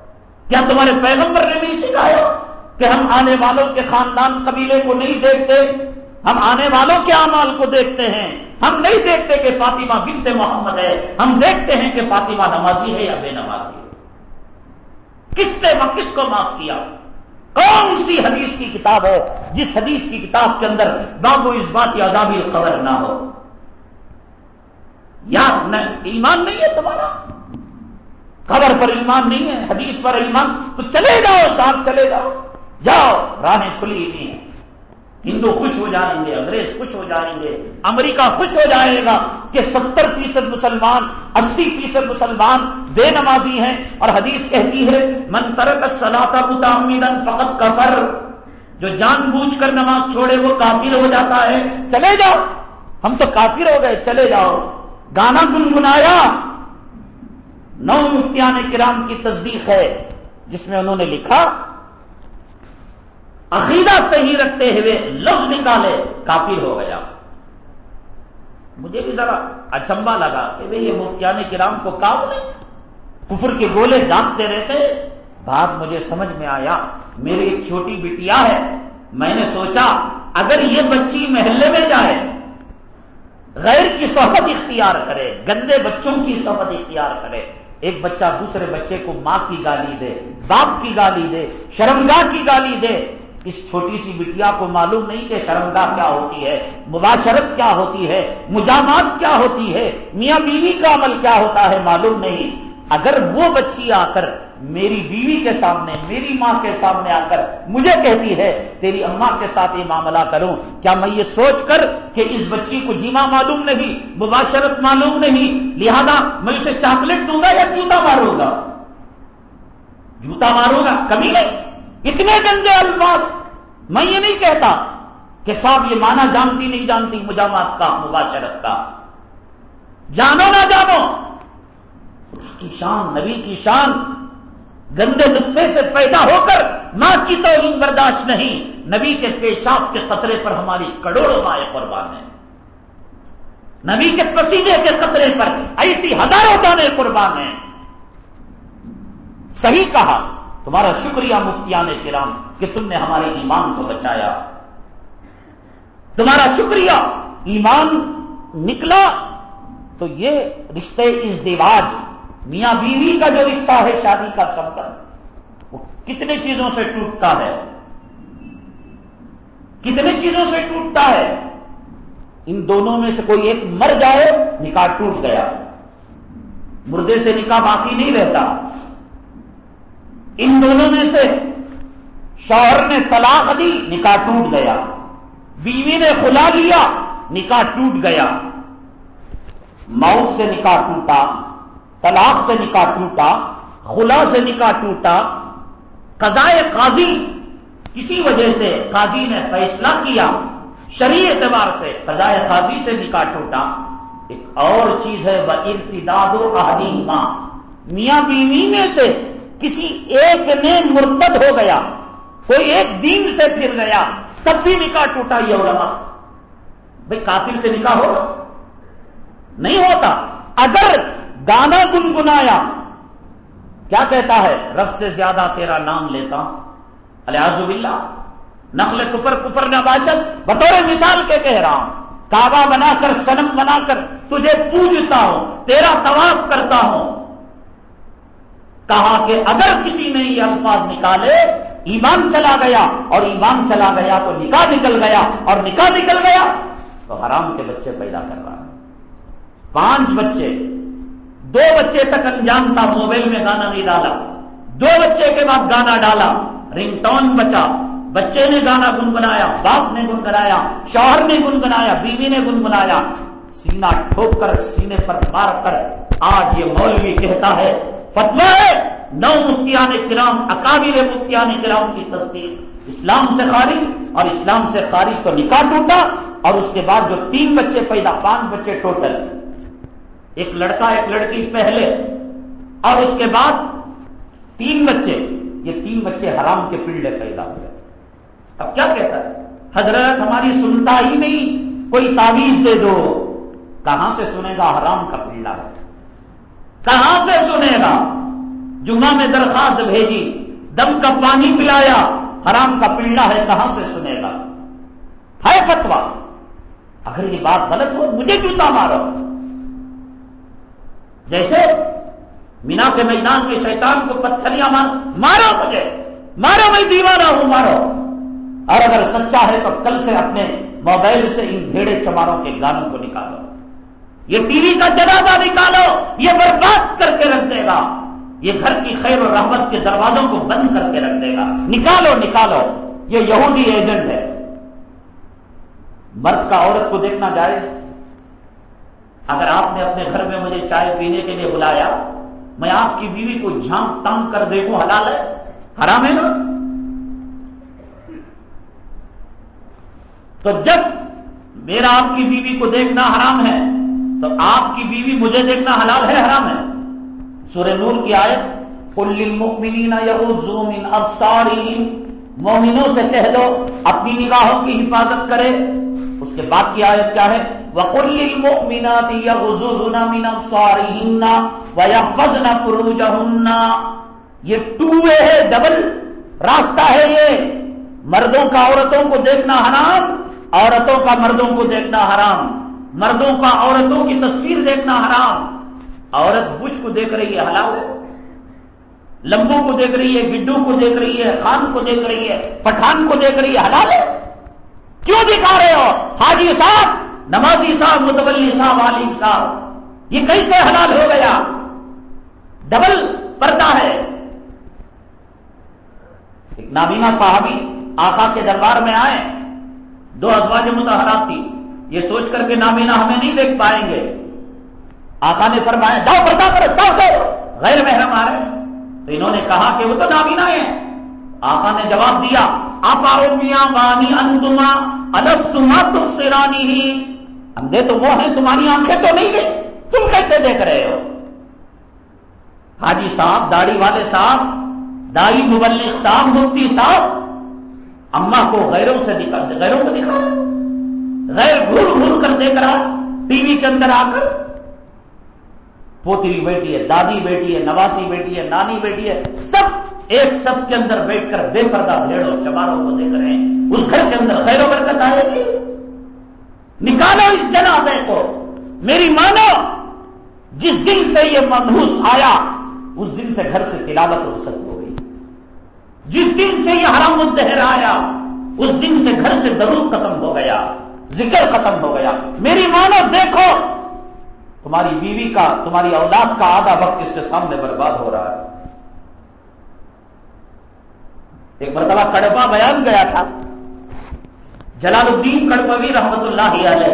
کیا تمہارے پیغمبر نے نہیں سکھایا کہ ہم آنے والوں کے خاندان قبیلے کو نہیں دیکھتے؟ ہم آنے والوں کے اعمال کو دیکھتے ہیں۔ ہم نہیں دیکھتے کہ فاطمہ بنت محمد ہے۔ ہم دیکھتے ہیں کہ فاطمہ نمازی ہے یا بے نمازی ہے۔ کس نے کس کو معاف کیا؟ کون سی حدیث کی کتاب ہے جس حدیث کی کتاب کے اندر بابو اس بات کی عذابی خبر نہ ہو؟ یا ایمان نہیں ہے تمہارا۔ خبر پر ایمان نہیں ہے، حدیث پر ایمان۔ تو چلے جاؤ، ساتھ چلے جاؤ۔ جاؤ، راہیں کھلی نہیں ہے ہندو خوش ہو جائیں گے، انگریز خوش ہو جائیں گے، امریکہ خوش ہو جائے گا کہ ستر فیصد مسلمان، اسی فیصد مسلمان بے نمازی ہیں۔ اور حدیث کہتی ہے، من ترک سلاتا متعمدن فقط کفر جو جان بوجھ کر نماز چھوڑے وہ کافر ہو جاتا ہے۔ چلے جاؤ۔ ہم تو کافر ہو گئے، چلے جاؤ۔ گانا گنگنایا نو مفتیان کرام کی تصدیق ہے، جس میں انہوں نے لکھا، عقیدہ صحیح رکھتے ہوئے لفظ نکالے، کافر ہو گیا۔ مجھے بھی ذرا اچمبا لگا کہ بھئی یہ مفتیان کرام کو کام کفر کے گولے داختے رہتے، بات مجھے سمجھ میں آیا۔ میری ایک چھوٹی بیٹیا ہے، میں نے سوچا، اگر یہ بچی محلے میں جائے غیر کی صحبت اختیار کرے، گندے بچوں کی صحبت اختیار کرے۔ ایک بچہ دوسرے بچے کو ماں کی گالی دے، باپ کی گالی دے، شرمگاہ کی گالی دے۔ اس چھوٹی سی بٹیا کو معلوم نہیں کہ شرمگاہ کیا ہوتی ہے، مباشرت کیا ہوتی ہے، مجامات کیا ہوتی ہے، میاں بیوی کا عمل کیا ہوتا ہے معلوم نہیں۔ اگر وہ بچی آ کر میری بیوی کے سامنے، میری ماں کے سامنے آ کر مجھے کہتی ہے، تیری اماں کے ساتھ یہ معاملہ کروں، کیا میں یہ سوچ کر کہ اس بچی کو جیما معلوم نہیں، مباشرت معلوم نہیں، لہذا میں اسے چاکلیٹ دوں گا یا جوتا ماروں گا؟ جوتا ماروں گا؟ کمی نہیں۔ اتنے گندے الفاظ میں یہ نہیں کہتا کہ صاحب یہ مانا جانتی نہیں جانتی مجامات کا، مباشرت کا۔ جانو نہ جانو۔ کی شان، نبی کی شان گندے نقطے سے پیدا ہو کر ماں کی توہین برداشت نہیں، نبی کے پیشاب کے قطرے پر ہماری کروڑوں مائیں قربان ہیں۔ نبی کے پسینے کے قطرے پر ایسی ہزاروں جانے قربان ہیں۔ صحیح کہا، تمہارا شکریہ مفتیان کرام کہ تم نے ہمارے ایمان کو بچایا۔ تمہارا شکریہ، ایمان نکلا تو یہ رشتے اس دیواج میاں بیوی کا جو رشتہ ہے شادی کا سب وہ کتنے چیزوں سے ٹوٹتا ہے؟ کتنے چیزوں سے ٹوٹتا ہے؟ ان دونوں میں سے کوئی ایک مر جائے، نکاح ٹوٹ گیا۔ مردے سے نکاح باقی نہیں رہتا۔ ان دونوں میں سے شوہر نے طلاق دی، نکاح ٹوٹ گیا۔ بیوی نے کھلا لیا، نکاح ٹوٹ گیا۔ موت سے نکاح ٹوٹا۔ طلاق سے نکاح ٹوٹا، خلا سے نکاح ٹوٹا، قضائے قاضی کسی وجہ سے قاضی نے فیصلہ کیا، شریع اعتبار سے قضائے قاضی سے نکاح ٹوٹا۔ ایک اور چیز ہے وہ ارتداد و میاں بیوی میں سے کسی ایک نے مرتد ہو گیا، کوئی ایک دین سے پھر گیا، تب بھی نکاح ٹوٹا یہ علماء۔ بھائی کافر سے نکاح ہوگا؟ نہیں ہوتا۔ اگر گانا گنگنایا۔ کیا کہتا ہے؟ رب سے زیادہ تیرا نام لیتا ہوں۔ الحاظ باللہ نقل کفر کفر نباشت بطور مثال کے کہہ رہا ہوں، کعبہ بنا کر سنم بنا کر تجھے پوجتا ہوں، تیرا طواف کرتا ہوں۔ کہا کہ اگر کسی نے یہ الفاظ نکالے، ایمان چلا گیا اور ایمان چلا گیا تو نکاح نکل گیا اور نکاح نکل گیا تو حرام کے بچے پیدا کر رہا ہے۔ پانچ بچے دو بچے تک انجام تھا موبائل میں گانا نہیں ڈالا۔ دو بچے کے بعد گانا ڈالا۔ رنگ ٹون بچا۔ بچے نے گانا گنگنایا، باپ نے گنگنایا، شوہر نے گنگنایا، بیوی نے گنگنایا۔ سینا ٹھوک کر، سینے پر مار کر آج یہ مولوی کہتا ہے فتوا ہے نو مفتیان کرام، اکابر مفتیان کرام کی تصدیق۔ اسلام سے خارج اور اسلام سے خارج تو نکاح ٹوٹا اور اس کے بعد جو تین بچے پیدا، پانچ بچے ٹوٹل۔ ایک لڑکا، ایک لڑکی پہلے۔ اور اس کے بعد تین بچے۔ یہ تین بچے حرام کے پلڑے پیدا ہوئے۔ اب کیا کہتا ہے؟ حضرت، ہماری سنتا ہی نہیں۔ کوئی تعویذ دے دو۔ کہاں سے سنے گا؟ حرام کا پلڑا ہے کہاں سے سنے گا؟ جمعہ میں درخواست بھیجی، دم کا پانی پلایا۔ حرام کا پلڑا ہے، کہاں سے سنے گا؟ ہے فتوا اگر یہ بات غلط ہو، مجھے جوتا مارو۔ جیسے مینا کے میدان کے شیطان کو پتھریاں مار مارو مجھے! مارو میں دیوانہ ہوں، مارو! اور اگر سچا ہے تو کل سے اپنے موبائل سے ان بھیڑے چماروں کے گانوں کو نکالو۔ یہ ٹی وی کا جنازہ نکالو، یہ برباد کر کے رکھ دے گا۔ یہ گھر کی خیر و رحمت کے دروازوں کو بند کر کے رکھ دے گا۔ نکالو نکالو۔ یہ یہودی ایجنٹ ہے۔ مرد کا عورت کو دیکھنا جائز؟ اگر آپ نے اپنے گھر میں مجھے چائے پینے کے لیے بلایا، میں آپ کی بیوی کو جھانک تانگ کر دیکھوں حلال ہے؟ حرام ہے نا؟ تو جب میرا آپ کی بیوی کو دیکھنا حرام ہے، تو آپ کی بیوی مجھے دیکھنا حلال ہے، حرام ہے؟ سورہ نور کی آیت کل مکمنین من ابصارہم، مومنوں سے کہہ دو، اپنی نگاہوں کی حفاظت کرے اس کے بعد کی آیت کیا ہے؟ وَقُلْ لِلْمُؤْمِنَاتِ يَغْزُزُنَا مِنْ أَبْصَارِهِنَّ وَيَحْفَظْنَ فُرُوجَهُنَّ یہ ٹو وے ہے، ڈبل راستہ ہے یہ۔ مردوں کا عورتوں کو دیکھنا حرام، عورتوں کا مردوں کو دیکھنا حرام۔ مردوں کا عورتوں کی تصویر دیکھنا حرام۔ عورت بش کو دیکھ رہی ہے حلال لمبو کو دیکھ رہی ہے گڈو کو دیکھ رہی ہے، خان کو دیکھ رہی ہے، پٹھان کو دیکھ رہی ہے، حلال ہے۔ کیوں دکھا رہے ہو؟ حاجی صاحب، نمازی صاحب، متولی صاحب، عالم صاحب، یہ کیسے حلال ہو گیا؟ ڈبل پردہ ہے۔ ایک نابینا صاحبی آقا کے دربار میں آئے، دو ازواج متحرات تھی۔ یہ سوچ کر کے نابینا ہمیں نہیں دیکھ پائیں گے۔ آقا نے فرمایا، جاؤ پردہ کرو جاؤ غیر محرم آ رہے تو انہوں نے کہا کہ وہ تو نابینا ہے آقا نے جواب دیا آپ آؤ بانی انتما، الستما تم سیرانی ہی۔ اندھے تو وہ ہیں، تمہاری آنکھیں تو نہیں گئی تم کیسے دیکھ رہے ہو؟ حاجی صاحب، داڑھی والے صاحب دائی مبلغ صاحب، مفتی صاحب اما کو غیروں سے نکال غیروں کو دکھا۔ غیر گھول گھول کر دیکھ رہا، ٹی وی کے اندر آ کر۔ پوتری بیٹی ہے، دادی بیٹی ہے، نواسی بیٹی ہے، نانی بیٹی ہے، سب ایک سب کے اندر بیٹھ کر بے پردہ بھیڑوں چماروں کو دیکھ رہے ہیں۔ اس گھر کے اندر خیر و برکت آئے گی۔ نکالو اس جنازے کو۔ میری مانو، جس دن سے یہ منحوس آیا، اس دن سے گھر سے تلاوت رخصت ہو گئی۔ جس دن سے یہ حرام الدہر آیا، اس دن سے گھر سے درود ختم ہو گیا، ذکر ختم ہو گیا۔ میری مانو، دیکھو تمہاری بیوی کا، تمہاری اولاد کا آدھا وقت اس کے سامنے برباد ہو رہا ہے۔ ایک مرتبہ کڑپا بیان گیا تھا۔ جلال الدین کڑپوی رحمت اللہ علیہ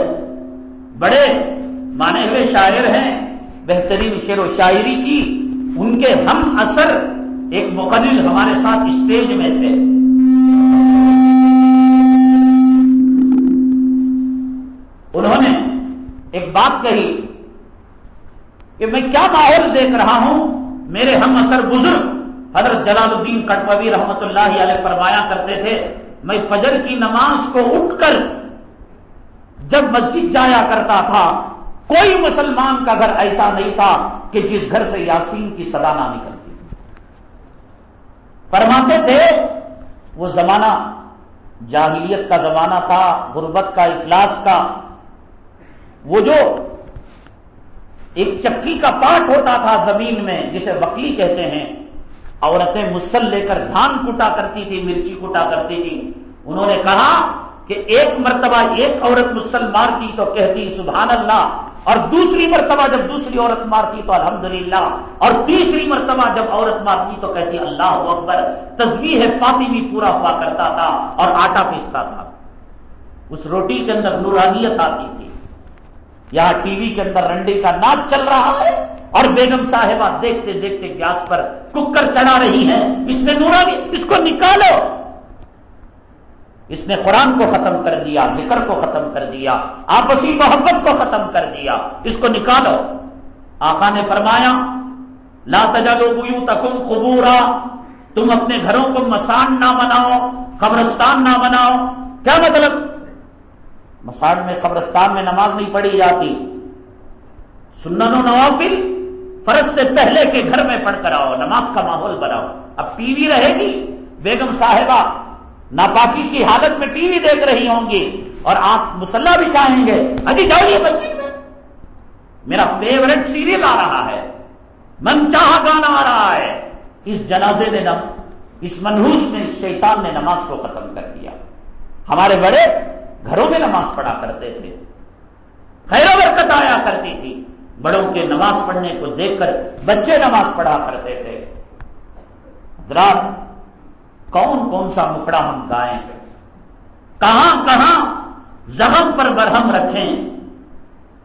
بڑے مانے ہوئے شاعر ہیں، بہترین شعر و شاعری کی۔ ان کے ہم اثر ایک مقدر ہمارے ساتھ اسٹیج میں تھے۔ انہوں نے ایک بات کہی کہ میں کیا ماحول دیکھ رہا ہوں؟ میرے ہم اثر بزرگ حضرت جلال الدین کٹپوی رحمت اللہ علیہ فرمایا کرتے تھے، میں فجر کی نماز کو اٹھ کر جب مسجد جایا کرتا تھا، کوئی مسلمان کا گھر ایسا نہیں تھا کہ جس گھر سے یاسین کی صدا نہ نکلتی۔ فرماتے تھے، وہ زمانہ جاہلیت کا زمانہ تھا، غربت کا اخلاص کا۔ وہ جو ایک چکی کا پاٹ ہوتا تھا زمین میں، جسے وکلی کہتے ہیں۔ عورتیں مسل لے کر دھان کٹا کرتی تھی مرچی کٹا کرتی تھی انہوں نے کہا کہ ایک مرتبہ ایک عورت مسل مارتی تو کہتی سبحان اللہ، اور دوسری مرتبہ جب دوسری عورت مارتی تو الحمدللہ، اور تیسری مرتبہ جب عورت مارتی تو کہتی اللہ اکبر۔ تصویر ہے فاطمی پورا ہوا کرتا تھا اور آٹا پیستا تھا۔ اس روٹی کے اندر نورانیت آتی تھی۔ یہاں ٹی وی کے اندر رنڈے کا ناچ چل رہا ہے اور بیگم صاحبہ دیکھتے دیکھتے گیس پر ککر چڑھا رہی ہیں اس میں نورانی اس کو نکالو۔ اس نے قرآن کو ختم کر دیا، ذکر کو ختم کر دیا، آپسی محبت کو ختم کر دیا، اس کو نکالو۔ آقا نے فرمایا، لا تجالو بو تکم قبورا، تم اپنے گھروں کو مسان نہ بناؤ، قبرستان نہ بناؤ۔ کیا مطلب؟ مسان میں قبرستان میں نماز نہیں پڑھی جاتی۔ سنن و نوافل فرض سے پہلے کے گھر میں پڑھ کر آؤ، نماز کا ماحول بناؤ۔ اب ٹی وی رہے گی۔ بیگم صاحبہ ناپاکی کی حالت میں ٹی وی دیکھ رہی ہوں گی اور آپ مسلح بھی چاہیں گے۔ ابھی جاؤ یہ بچی میں۔ میرا فیوریٹ سیریل آ رہا ہے۔ من چاہ گانا آ رہا ہے۔ اس جنازے نے نم اس منہوس میں اس شیطان نے نماز کو ختم کر دیا۔ ہمارے بڑے گھروں میں نماز پڑھا کرتے تھے۔ خیر برکت آیا کرتی تھی۔ بڑوں کے نماز پڑھنے کو دیکھ کر بچے نماز پڑھا کرتے تھے۔ حضرات، کون کون سا مکڑا ہم گائیں؟ کہاں کہاں زخم پر برہم رکھیں۔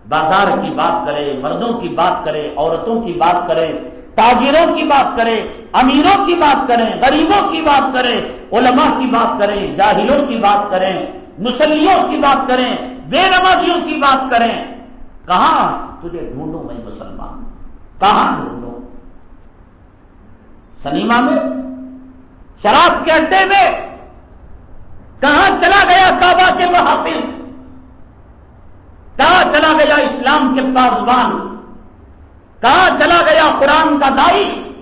بازار کی بات کرے، مردوں کی بات کرے، عورتوں کی بات کرے، تاجروں کی بات کرے، امیروں کی بات کریں غریبوں کی بات کریں علماء کی بات کریں جاہلوں کی بات کریں مسلیوں کی بات کریں، بے نمازیوں کی بات کریں، کہاں تجھے ڈھونڈوں میں مسلمان؟ کہاں ڈھونڈوں؟ سنیما میں؟ شراب کے اڈے میں؟ کہاں چلا گیا کعبہ کے محافظ؟ کہاں چلا گیا اسلام کے پاسبان کہاں چلا گیا قرآن کا دائی؟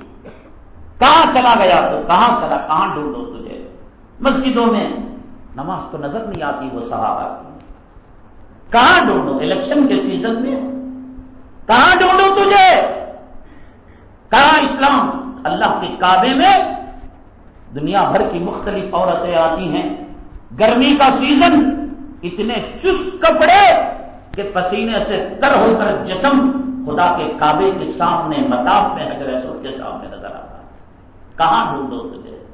کہاں چلا گیا تو کہاں چلا، کہاں ڈھونڈو تجھے؟ مسجدوں میں نماز تو نظر نہیں آتی، وہ صحابہ۔ کہاں ڈھونڈو؟ الیکشن کے سیزن میں۔ کہاں ڈھونڈو تجھے؟ کہاں اسلام؟ اللہ کے کعبے میں دنیا بھر کی مختلف عورتیں آتی ہیں۔ گرمی کا سیزن اتنے چست کپڑے کہ پسینے سے تر ہو کر جسم خدا کے کعبے کے سامنے متاف میں حضر سر کے سامنے نظر آتا ہے۔ کہاں ڈھونڈو تجھے؟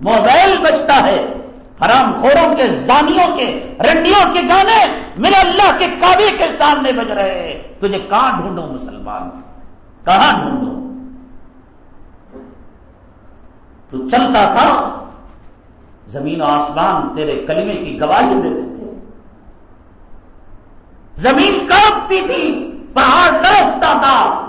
موبائل بچتا ہے۔ حرام خوروں کے زانیوں کے رنڈیوں کے گانے میرے اللہ کے کعبے کے سامنے بج رہے ہیں۔ تجھے کہاں ڈھونڈوں مسلمان؟ کہاں ڈھونڈوں؟ تو چلتا تھا، زمین و آسمان تیرے کلمے کی گواہی دیتے تھے۔ زمین کاپتی تھی، پہاڑ ترستا تھا۔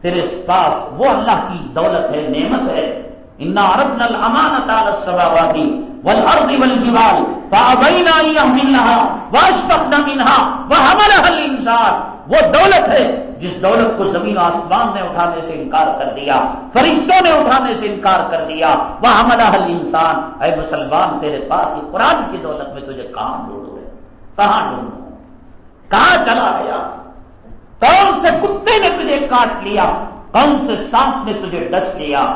تیرے پاس وہ اللہ کی دولت ہے، نعمت ہے۔ انا ارد نل امانت السماوات۔ والارض والجبال فابين ان يحملنها واشفقن منها وحملها الانسان۔ وہ دولت ہے جس دولت کو زمین آسمان نے اٹھانے سے انکار کر دیا، فرشتوں نے اٹھانے سے انکار کر دیا۔ وہ حملہ حل انسان اے مسلمان، تیرے پاس ہی قرآن کی دولت میں تجھے کہاں ڈھونڈو کہاں ڈھونڈو کہاں چلا گیا؟ کون سے کتے نے تجھے کاٹ لیا؟ کون سے سانپ نے تجھے ڈس لیا؟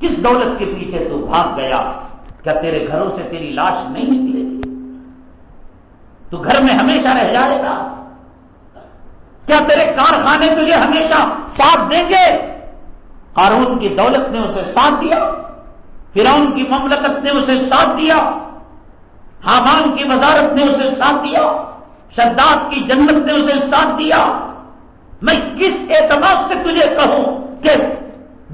کس دولت کے پیچھے تو بھاگ گیا؟ کیا تیرے گھروں سے تیری لاش نہیں نکلے گی؟ تو گھر میں ہمیشہ رہ جائے گا۔ کیا تیرے کارخانے تجھے ہمیشہ ساتھ دیں گے؟ قارون کی دولت نے اسے ساتھ دیا، فرعون کی مملکت نے اسے ساتھ دیا، حامان کی وزارت نے اسے ساتھ دیا، شداد کی جنت نے اسے ساتھ دیا۔ میں کس اعتماد سے تجھے کہوں کہ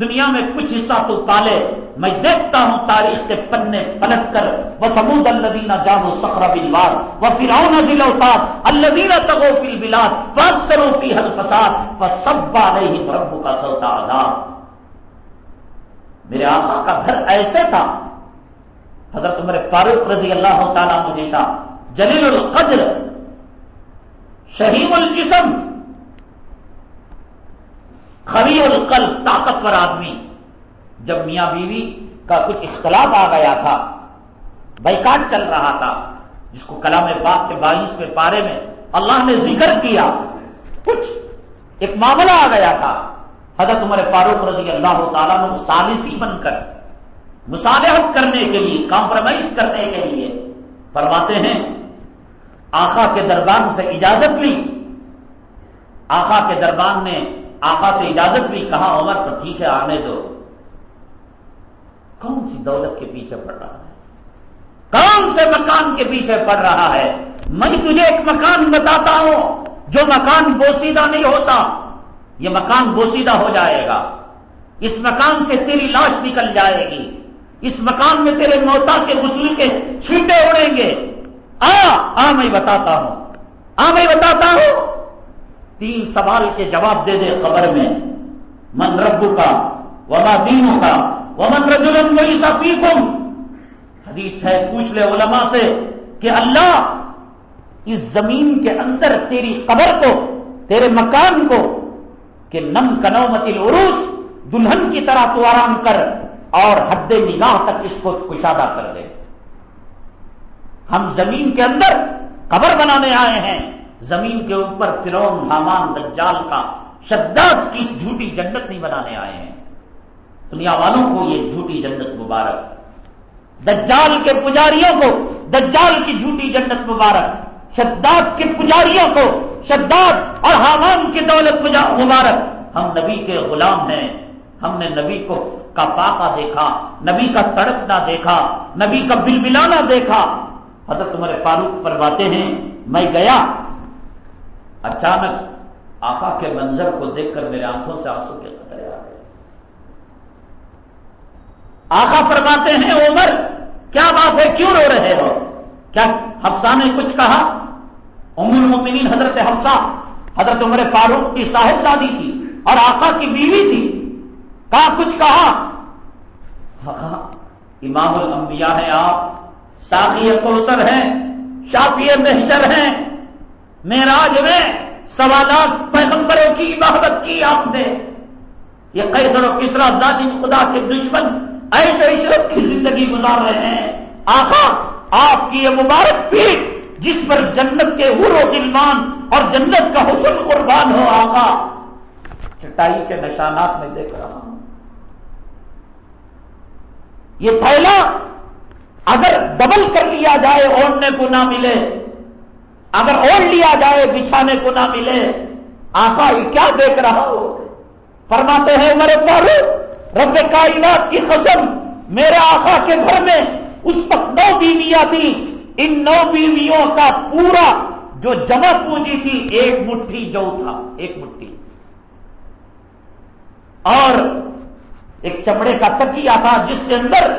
دنیا میں کچھ حصہ تو پالے، میں دیکھتا ہوں تاریخ کے پنے پلٹ کر وہ سمود الدینہ جامو سخرا بلوار وہ فراؤن ضلع اتار الدینہ تگو فل بلاد فاق سرو فی حل فساد وہ سب بالے ہی پربھو کا سوتا آزاد میرے آقا کا گھر ایسے تھا۔ حضرت عمر فاروق رضی اللہ تعالیٰ مجھے جلیل القدر، شہیم الجسم خبی القل طاقتور آدمی۔ جب میاں بیوی کا کچھ اختلاف آ گیا تھا بیکاٹ چل رہا تھا، جس کو کلام باغ کے بائیس میں پارے میں اللہ نے ذکر کیا، کچھ ایک معاملہ آ گیا تھا۔ حضرت عمر فاروق رضی اللہ تعالیٰ نے سالسی بن کر، مصالحت کرنے کے لیے، کمپرومائز کرنے کے لیے فرماتے ہیں آخا کے دربان سے اجازت لی۔ آخا کے دربان نے آقا سے اجازت بھی کہا، عمر تو ٹھیک ہے، آنے دو۔ کون سی دولت کے پیچھے پڑ رہا ہے؟ کون سے مکان کے پیچھے پڑ رہا ہے؟ میں تجھے ایک مکان بتاتا ہوں، جو مکان بوسیدہ نہیں ہوتا۔ یہ مکان بوسیدہ ہو جائے گا۔ اس مکان سے تیری لاش نکل جائے گی۔ اس مکان میں تیرے موتا کے غسل کے چھینٹے اڑیں گے۔ آ آ، میں بتاتا ہوں۔ آ، میں بتاتا ہوں۔ تین سوال کے جواب دے دے قبر میں۔ من رب کا وما دین کا ومن رجولم وہی سفی حدیث ہے، پوچھ لے علماء سے کہ اللہ اس زمین کے اندر تیری قبر کو، تیرے مکان کو کہ نم کنو متی عروس دلہن کی طرح تو آرام کر اور حد نگاہ تک اس کو کشادہ کر دے۔ ہم زمین کے اندر قبر بنانے آئے ہیں۔ زمین کے اوپر فرون حامان، دجال کا شداد کی جھوٹی جنت نہیں بنانے آئے ہیں۔ دنیا والوں کو یہ جھوٹی جنت مبارک۔ دجال کے پجاریوں کو، دجال کی جھوٹی جنت مبارک۔ شداد کے پجاریوں کو، شداد اور حامان کی دولت مبارک۔ ہم نبی کے غلام ہیں۔ ہم نے نبی کو کا پاکا دیکھا، نبی کا تڑپنا دیکھا، نبی کا بل بلانا دیکھا۔ حضرت عمر فاروق پر باتیں ہیں، میں گیا اچانک آقا کے منظر کو دیکھ کر میرے آنکھوں سے آنسو کے قطرے آ گئے۔ آقا فرماتے ہیں عمر، کیا بات ہے؟ کیوں رو رہے ہو؟ کیا حفصہ نے کچھ کہا؟ ام المؤمنین حضرت حفصہ، حضرت عمر فاروق کی صاحب دادی تھی اور آقا کی بیوی تھی۔ کہا کچھ کہا؟ امام الانبیاء ہیں آپ، ساقی کوثر ہیں، شافی محشر ہیں میراج میں سوالات پیغمبروں کی محبت کی آپ نے یہ قیصر و کسرا ذاتی خدا کے دشمن ایسے عشرت کی زندگی گزار رہے ہیں۔ آخا آپ کی یہ مبارک پیٹ جس پر جنت کے حر و دلمان اور جنت کا حسن قربان ہو، آقا۔ چٹائی کے نشانات میں دیکھ رہا ہوں۔ یہ تھیلا اگر ڈبل کر لیا جائے اوڑھنے کو نہ ملے۔ اگر اوڑھ لیا جائے، بچھانے کو نہ ملے، آقا یہ کیا دیکھ رہا ہو؟ فرماتے ہیں میرے فاروق، رب کائنات کی قسم، میرے آقا کے گھر میں اس وقت نو بیویاں تھی ان نو بیویوں کا پورا جو جمع پونجی تھی، ایک مٹھی جو تھا، ایک مٹھی۔ اور ایک چمڑے کا تکیا تھا، جس کے اندر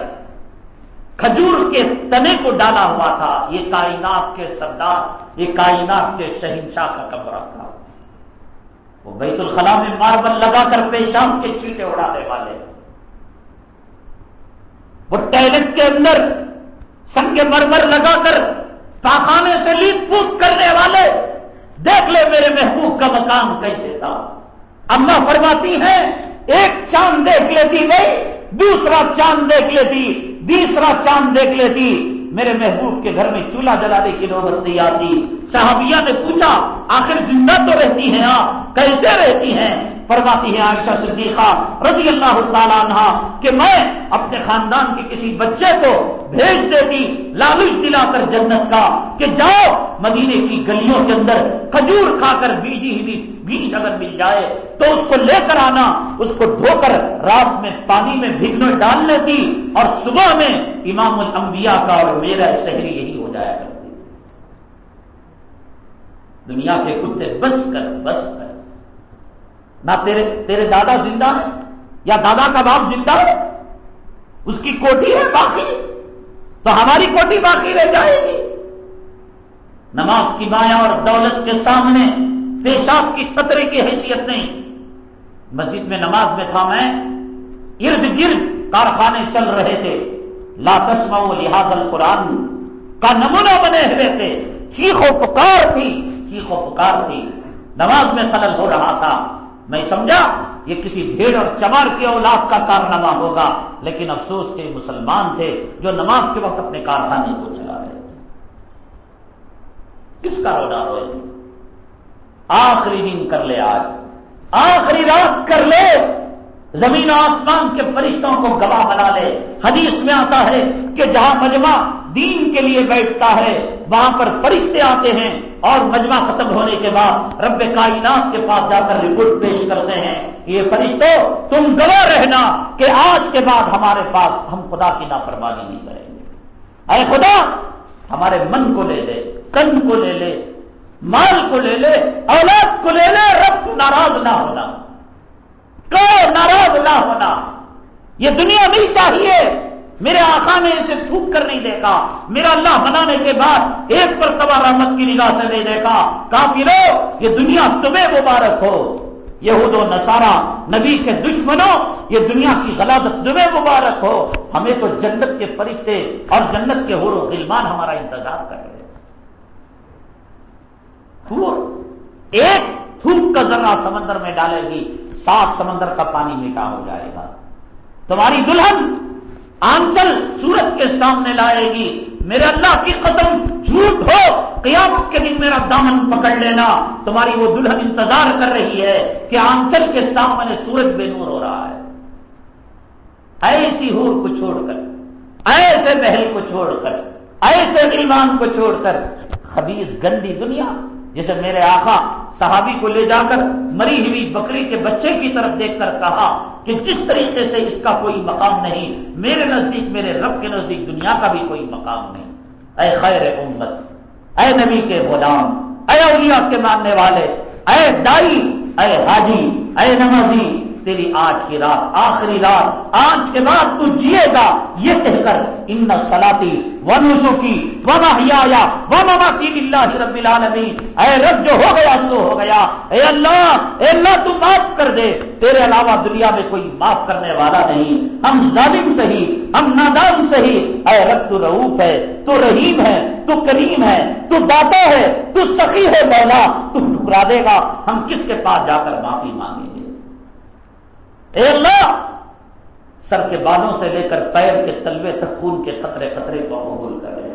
کھجور کے تنے کو ڈالا ہوا تھا۔ یہ کائنات کے سردار، یہ کائنات کے شہنشاہ کا کمرہ تھا۔ وہ بیت الخلا میں ماربل لگا کر پیشاب کے چھیٹے اڑانے والے۔ وہ ٹائلٹ کے اندر سنگ مرمر لگا کر پاخانے سے لیپ پوت کرنے والے۔ دیکھ لے میرے محبوب کا مقام کیسے تھا۔ اما فرماتی ہیں، ایک چاند دیکھ لیتی بھائی دوسرا چاند دیکھ لیتی۔ تیسرا چاند دیکھ لیتی، میرے محبوب کے گھر میں چولہا جلانے کی نوبت نہیں آتی۔ صحابیہ نے پوچھا، آخر زندہ تو رہتی ہیں آپ؟ کیسے رہتی ہیں؟ فرماتی ہے عائشہ صدیقہ رضی اللہ تعالیٰ عنہ کہ میں اپنے خاندان کے کسی بچے کو بھیج دیتی، لالچ دلا کر جنت کا کہ جاؤ مدینے کی گلیوں کے اندر کھجور کھا کر بیجی ہی بیج اگر مل جائے تو اس کو لے کر آنا، اس کو دھو کر رات میں پانی میں بھگنو ڈال لیتی اور صبح میں امام الانبیاء کا اور میرا شہری یہی ہو جایا کرتی دنیا کے کتے بس کر بس کر۔ نہ تیرے تیرے دادا زندہ ہے یا دادا کا باپ زندہ ہے؟ اس کی کوٹی ہے باقی؟ تو ہماری کوٹی باقی رہ جائے گی۔ نماز کی مایا اور دولت کے سامنے پیشاب کی قطرے کی حیثیت نہیں۔ مسجد میں نماز میں تھا میں۔ ارد گرد کارخانے چل رہے تھے۔ لا تسما لحاظ القرآن کا نمونہ بنے ہوئے تھے۔ چیخ و پکار تھی۔ چیخ و پکار تھی۔ نماز میں خلل ہو رہا تھا۔ میں سمجھا، یہ کسی بھیڑ اور چمار کی اولاد کا کارنامہ ہوگا۔ لیکن افسوس کے مسلمان تھے جو نماز کے وقت اپنے کارخانے کو چلا رہے تھے۔ کس کا رونا روئے؟ آخری دن کر لے آج۔ آخری رات کر لے۔ زمین آسمان کے فرشتوں کو گواہ بنا لے۔ حدیث میں آتا ہے کہ جہاں مجمع دین کے لیے بیٹھتا ہے، وہاں پر فرشتے آتے ہیں اور مجمع ختم ہونے کے بعد رب کائنات کے پاس جا کر رپورٹ پیش کرتے ہیں۔ یہ فرشتوں تم گواہ رہنا کہ آج کے بعد ہمارے پاس ہم خدا کی نافرمانی نہیں کریں گے۔ اے خدا، ہمارے من کو لے لے، کن کو لے لے مال کو لے لے، اولاد کو لے لے، رب ناراض نہ ہونا۔ کو ناراض نہ ہونا؟ یہ دنیا نہیں چاہیے۔ میرے آقا نے اسے تھوک کر نہیں دیکھا۔ میرا اللہ بنانے کے بعد ایک پر رحمت کی نگاہ سے نہیں دیکھا۔ کافی لو یہ دنیا تمہیں مبارک ہو۔ یہود و نسارا نبی کے دشمنوں، یہ دنیا کی غلط تمہیں مبارک ہو۔ ہمیں تو جنت کے فرشتے اور جنت کے حور و غلمان ہمارا انتظار کر رہے ایک تھوک کا ذرہ سمندر میں ڈالے گی، سات سمندر کا پانی میٹا ہو جائے گا۔ تمہاری دلہن آنچل سورج کے سامنے لائے گی۔ میرے اللہ کی قسم، جھوٹ ہو۔ قیامت کے دن میرا دامن پکڑ لینا۔ تمہاری وہ دلہن انتظار کر رہی ہے کہ آنچل کے سامنے سورج بے نور ہو رہا ہے۔ ایسی ہور کو چھوڑ کر، ایسے محل کو چھوڑ کر، ایسے ایمان کو چھوڑ کر، خبیز گندی دنیا جسے میرے آقا صحابی کو لے جا کر مری ہوئی بکری کے بچے کی طرف دیکھ کر کہا کہ جس طریقے سے اس کا کوئی مقام نہیں، میرے نزدیک، میرے رب کے نزدیک دنیا کا بھی کوئی مقام نہیں۔ اے خیر امت، اے نبی کے غلام، اے اولیاء کے ماننے والے، اے دائی، اے حاجی، اے نمازی، تیری آج کی رات، آخری رات، آج کے بعد تو جیے گا، یہ کہہ کر، ان سلاتی و نسو کی و محیا و مماتی اللہ رب العالمین۔ اے رب، جو ہو گیا سو ہو گیا۔ اے اللہ اے اللہ، تو معاف کر دے۔ تیرے علاوہ دنیا میں کوئی معاف کرنے والا نہیں۔ ہم ظالم سہی ہم نادان سہی اے رب، تو رعوف ہے، تو رحیم ہے، تو کریم ہے، تو داتا ہے، تو سخی ہے مولا۔ تو ٹکرا دے گا۔ ہم کس کے پاس جا کر معافی مانگیں گے؟ اے اللہ سر کے بالوں سے لے کر پیر کے تلوے تک خون کے قطرے قطرے کو قبول کر دے۔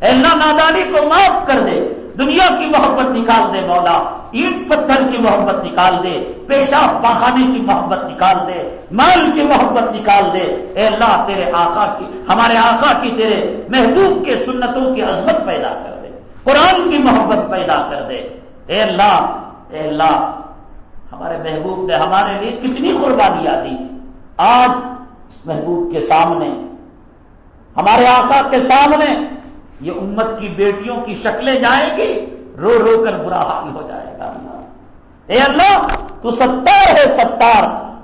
اے اللہ نادانی کو معاف کر دے، دنیا کی محبت نکال دے مولا، اینٹ پتھر کی محبت نکال دے، پیشاب پاخانے کی محبت نکال دے، مال کی محبت نکال دے۔ اے اللہ تیرے آقا کی، ہمارے آقا کی تیرے محبوب کے سنتوں کی عظمت پیدا کر دے، قرآن کی محبت پیدا کر دے۔ اے اللہ اے اللہ، ہمارے محبوب نے ہمارے لیے کتنی قربانیاں دی۔ آج اس محبوب کے سامنے، ہمارے آقا کے سامنے، یہ امت کی بیٹیوں کی شکلیں جائیں گی، رو رو کر برا حال ہو جائے گا۔ اے اللہ، تو ستار ہے ستار،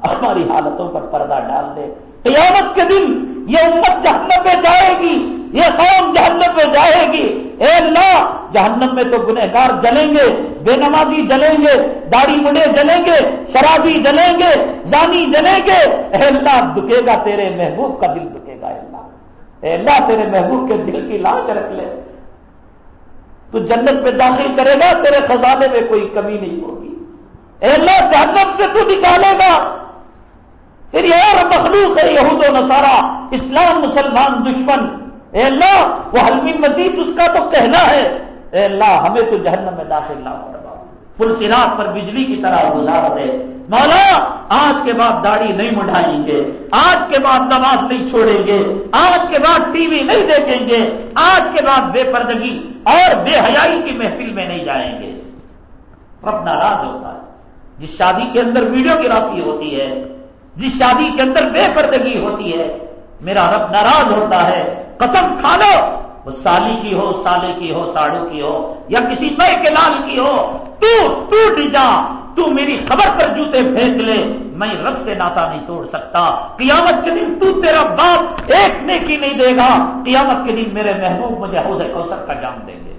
ہماری حالتوں پر پردہ ڈال دے۔ قیامت کے دن یہ امت جہنم میں جائے گی، یہ قوم جہنم میں جائے گی۔ اے اللہ، جہنم میں تو گنہگار جلیں گے، بے نمازی جلیں گے، داڑھی مڑے جلیں گے، شرابی جلیں گے، زانی جلیں گے۔ اے اللہ دکے گا تیرے محبوب کا دل دکے گا اللہ۔ اے اللہ، تیرے محبوب کے دل کی لاچ رکھ لے۔ تو جنت میں داخل کرے گا، تیرے خزانے میں کوئی کمی نہیں ہوگی۔ اے اللہ، جہنم سے تو نکالے گا۔ تیری اور مخلوق ہے، یہود و نصارہ، اسلام، مسلمان، دشمن۔ اے اللہ، وہ حلمی مزید اس کا تو کہنا ہے۔ اے اللہ، ہمیں تو جہنم میں داخل نہ کروا پل سراغ پر بجلی کی طرح گزار دے۔ مولا، آج کے بعد داڑھی نہیں مڈھائیں گے۔ آج کے بعد نماز نہیں چھوڑیں گے۔ آج کے بعد ٹی وی نہیں دیکھیں گے۔ آج کے بعد بے پردگی اور بے حیائی کی محفل میں نہیں جائیں گے۔ رب ناراض ہوتا ہے۔ جس شادی کے اندر ویڈیو گرافی ہوتی ہے جس شادی کے اندر بے پردگی ہوتی ہے، میرا رب ناراض ہوتا ہے، قسم کھا لو، وہ سالی کی ہو، سالے کی ہو، ساڑو کی ہو، یا کسی نئے کے لال کی ہو، تو ٹوٹ جا، تو میری خبر پر جوتے پھینک لے، میں رب سے ناتا نہیں توڑ سکتا۔ قیامت کے دن تو تیرا باپ ایک نیکی نہیں دے گا، قیامت کے دن میرے محبوب مجھے حوض کوثر کا جام دیں گے۔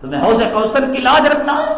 تمہیں حوض کوثر کی لاج رکھنا ہے؟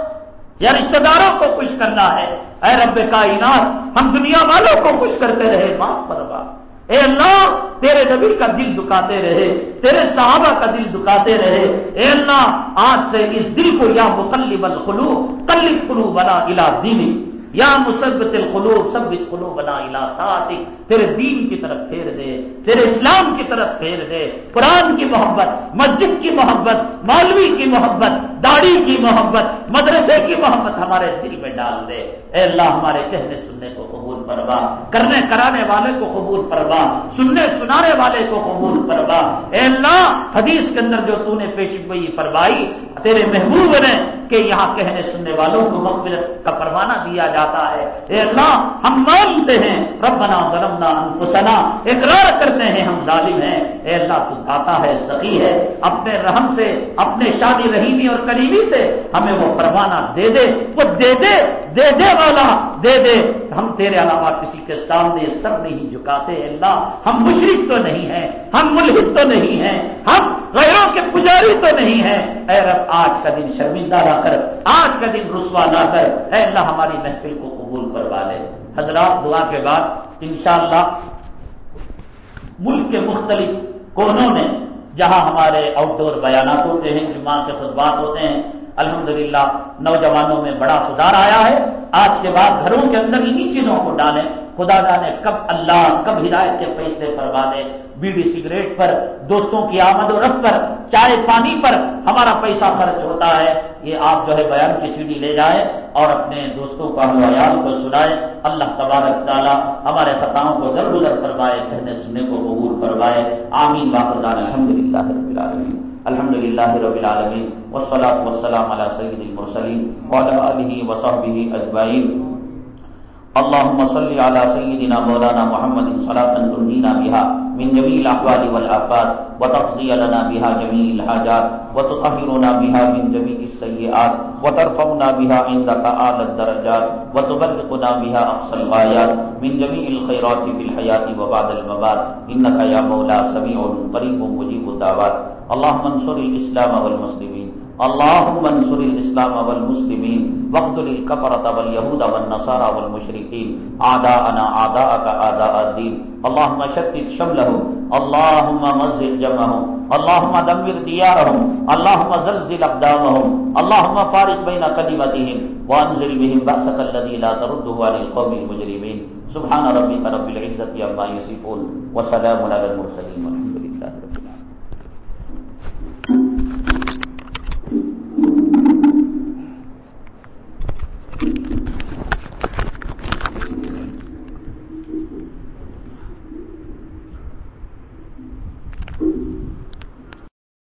یا رشتے داروں کو خوش کرنا ہے۔ اے رب کائنات، ہم دنیا والوں کو خوش کرتے رہے، معاف فرما۔ اے اللہ، تیرے نبی کا دل دکاتے رہے، تیرے صحابہ کا دل دکاتے رہے۔ اے اللہ، آج سے اس دل کو یا مقلب القلوب، قلب قلوب بنا الى دینی یا مثبت القلوب سب قلوب بنا الى تیرے دین کی طرف پھیر دے، تیرے اسلام کی طرف پھیر دے، قرآن کی محبت، مسجد کی محبت، مولوی کی محبت، داڑھی کی محبت، مدرسے کی محبت ہمارے دل میں ڈال دے۔ اے اللہ، ہمارے کہنے سننے کو قبول فرما، کرنے کرانے والے کو قبول فرما، سننے سنانے والے کو قبول فرما۔ اے اللہ، حدیث کے اندر جو تو نے پیش گوئی فرمائی، تیرے محبوب نے کہ یہاں کہنے سننے والوں کو مغفرت کا پروانہ دیا جاتا ہے۔ اے اللہ، ہم مانتے ہیں۔ ربنا ظلمنا انفسنا، اقرار کرتے ہیں، ہم ظالم ہیں۔ اے اللہ، تو داتا ہے، سخی ہے۔ اپنے رحم سے، اپنے شادی رحیمی اور قریبی سے ہمیں وہ پروانہ دے دے۔ وہ دے دے دے دے والا، دے دے۔ ہم تیرے علاوہ کسی کے سامنے سر نہیں جھکاتے۔ اللہ، ہم مشرق تو نہیں ہیں، ہم ملحد تو نہیں ہیں، ہم غیروں کے پجاری تو نہیں ہیں۔ اے رب، آج کا دن شرمندہ نہ کر آج کا دن رسوا نہ کر اے اللہ ہماری محفل کو قبول کروا لے۔ حضرات، دعا کے بعد انشاءاللہ ملک کے مختلف کونوں میں جہاں ہمارے آؤٹ ڈور بیانات ہوتے ہیں، جمعہ کے خطبات ہوتے ہیں، الحمدللہ نوجوانوں میں بڑا سدھار آیا ہے۔ آج کے بعد گھروں کے اندر انہیں چیزوں کو ڈالیں۔ خدا جانے کب اللہ، کب ہدایت کے فیصلے فرما دے۔ بیڑی سگریٹ پر، دوستوں کی آمد و رفت پر، چائے پانی پر ہمارا پیسہ خرچ ہوتا ہے۔ یہ آپ جو ہے بیان کی سیڑھی لے جائیں اور اپنے دوستوں کو ہم کو سنائے اللہ تبارک تعالیٰ ہمارے خطاؤں کو در گزر فرمائے کہنے سننے کو قبول فرمائے۔ آمین۔ واقع الحمد للہ رب العالمین۔ الحمد للہ رب العالمین۔ وسلام وسلام علیہ سعید المرسلیم علیہ وصحبہ اجمعین۔ اللهم صل على سيدنا مولانا محمد صلاة تنجينا بها من جميع الأحوال والآفات وتقضي لنا بها جميع الحاجات وتطهرنا بها من جميع السيئات وترفعنا بها عندك أعلى الدرجات وتبلغنا بها أقصى الغايات من جميع الخيرات في الحياة وبعد الممات. إنك يا مولا سميع قريب مجيب الدعوات. اللهم انصر الإسلام والمسلمين. اللهم انصر الاسلام والمسلمين، واقتل الكفرة واليهود والنصارى والمشركين. اعداءنا اعداءك اعداء الدين. اللهم شتت شملهم. اللهم مزق جمعهم. اللهم دمر ديارهم. اللهم زلزل اقدامهم اللهم فارق بين كلمتهم. وانزل بهم بأسك الذي لا ترده عن القوم المجرمين. سبحان ربك رب العزة عما يصفون. وسلام على المرسلين. والحمد لله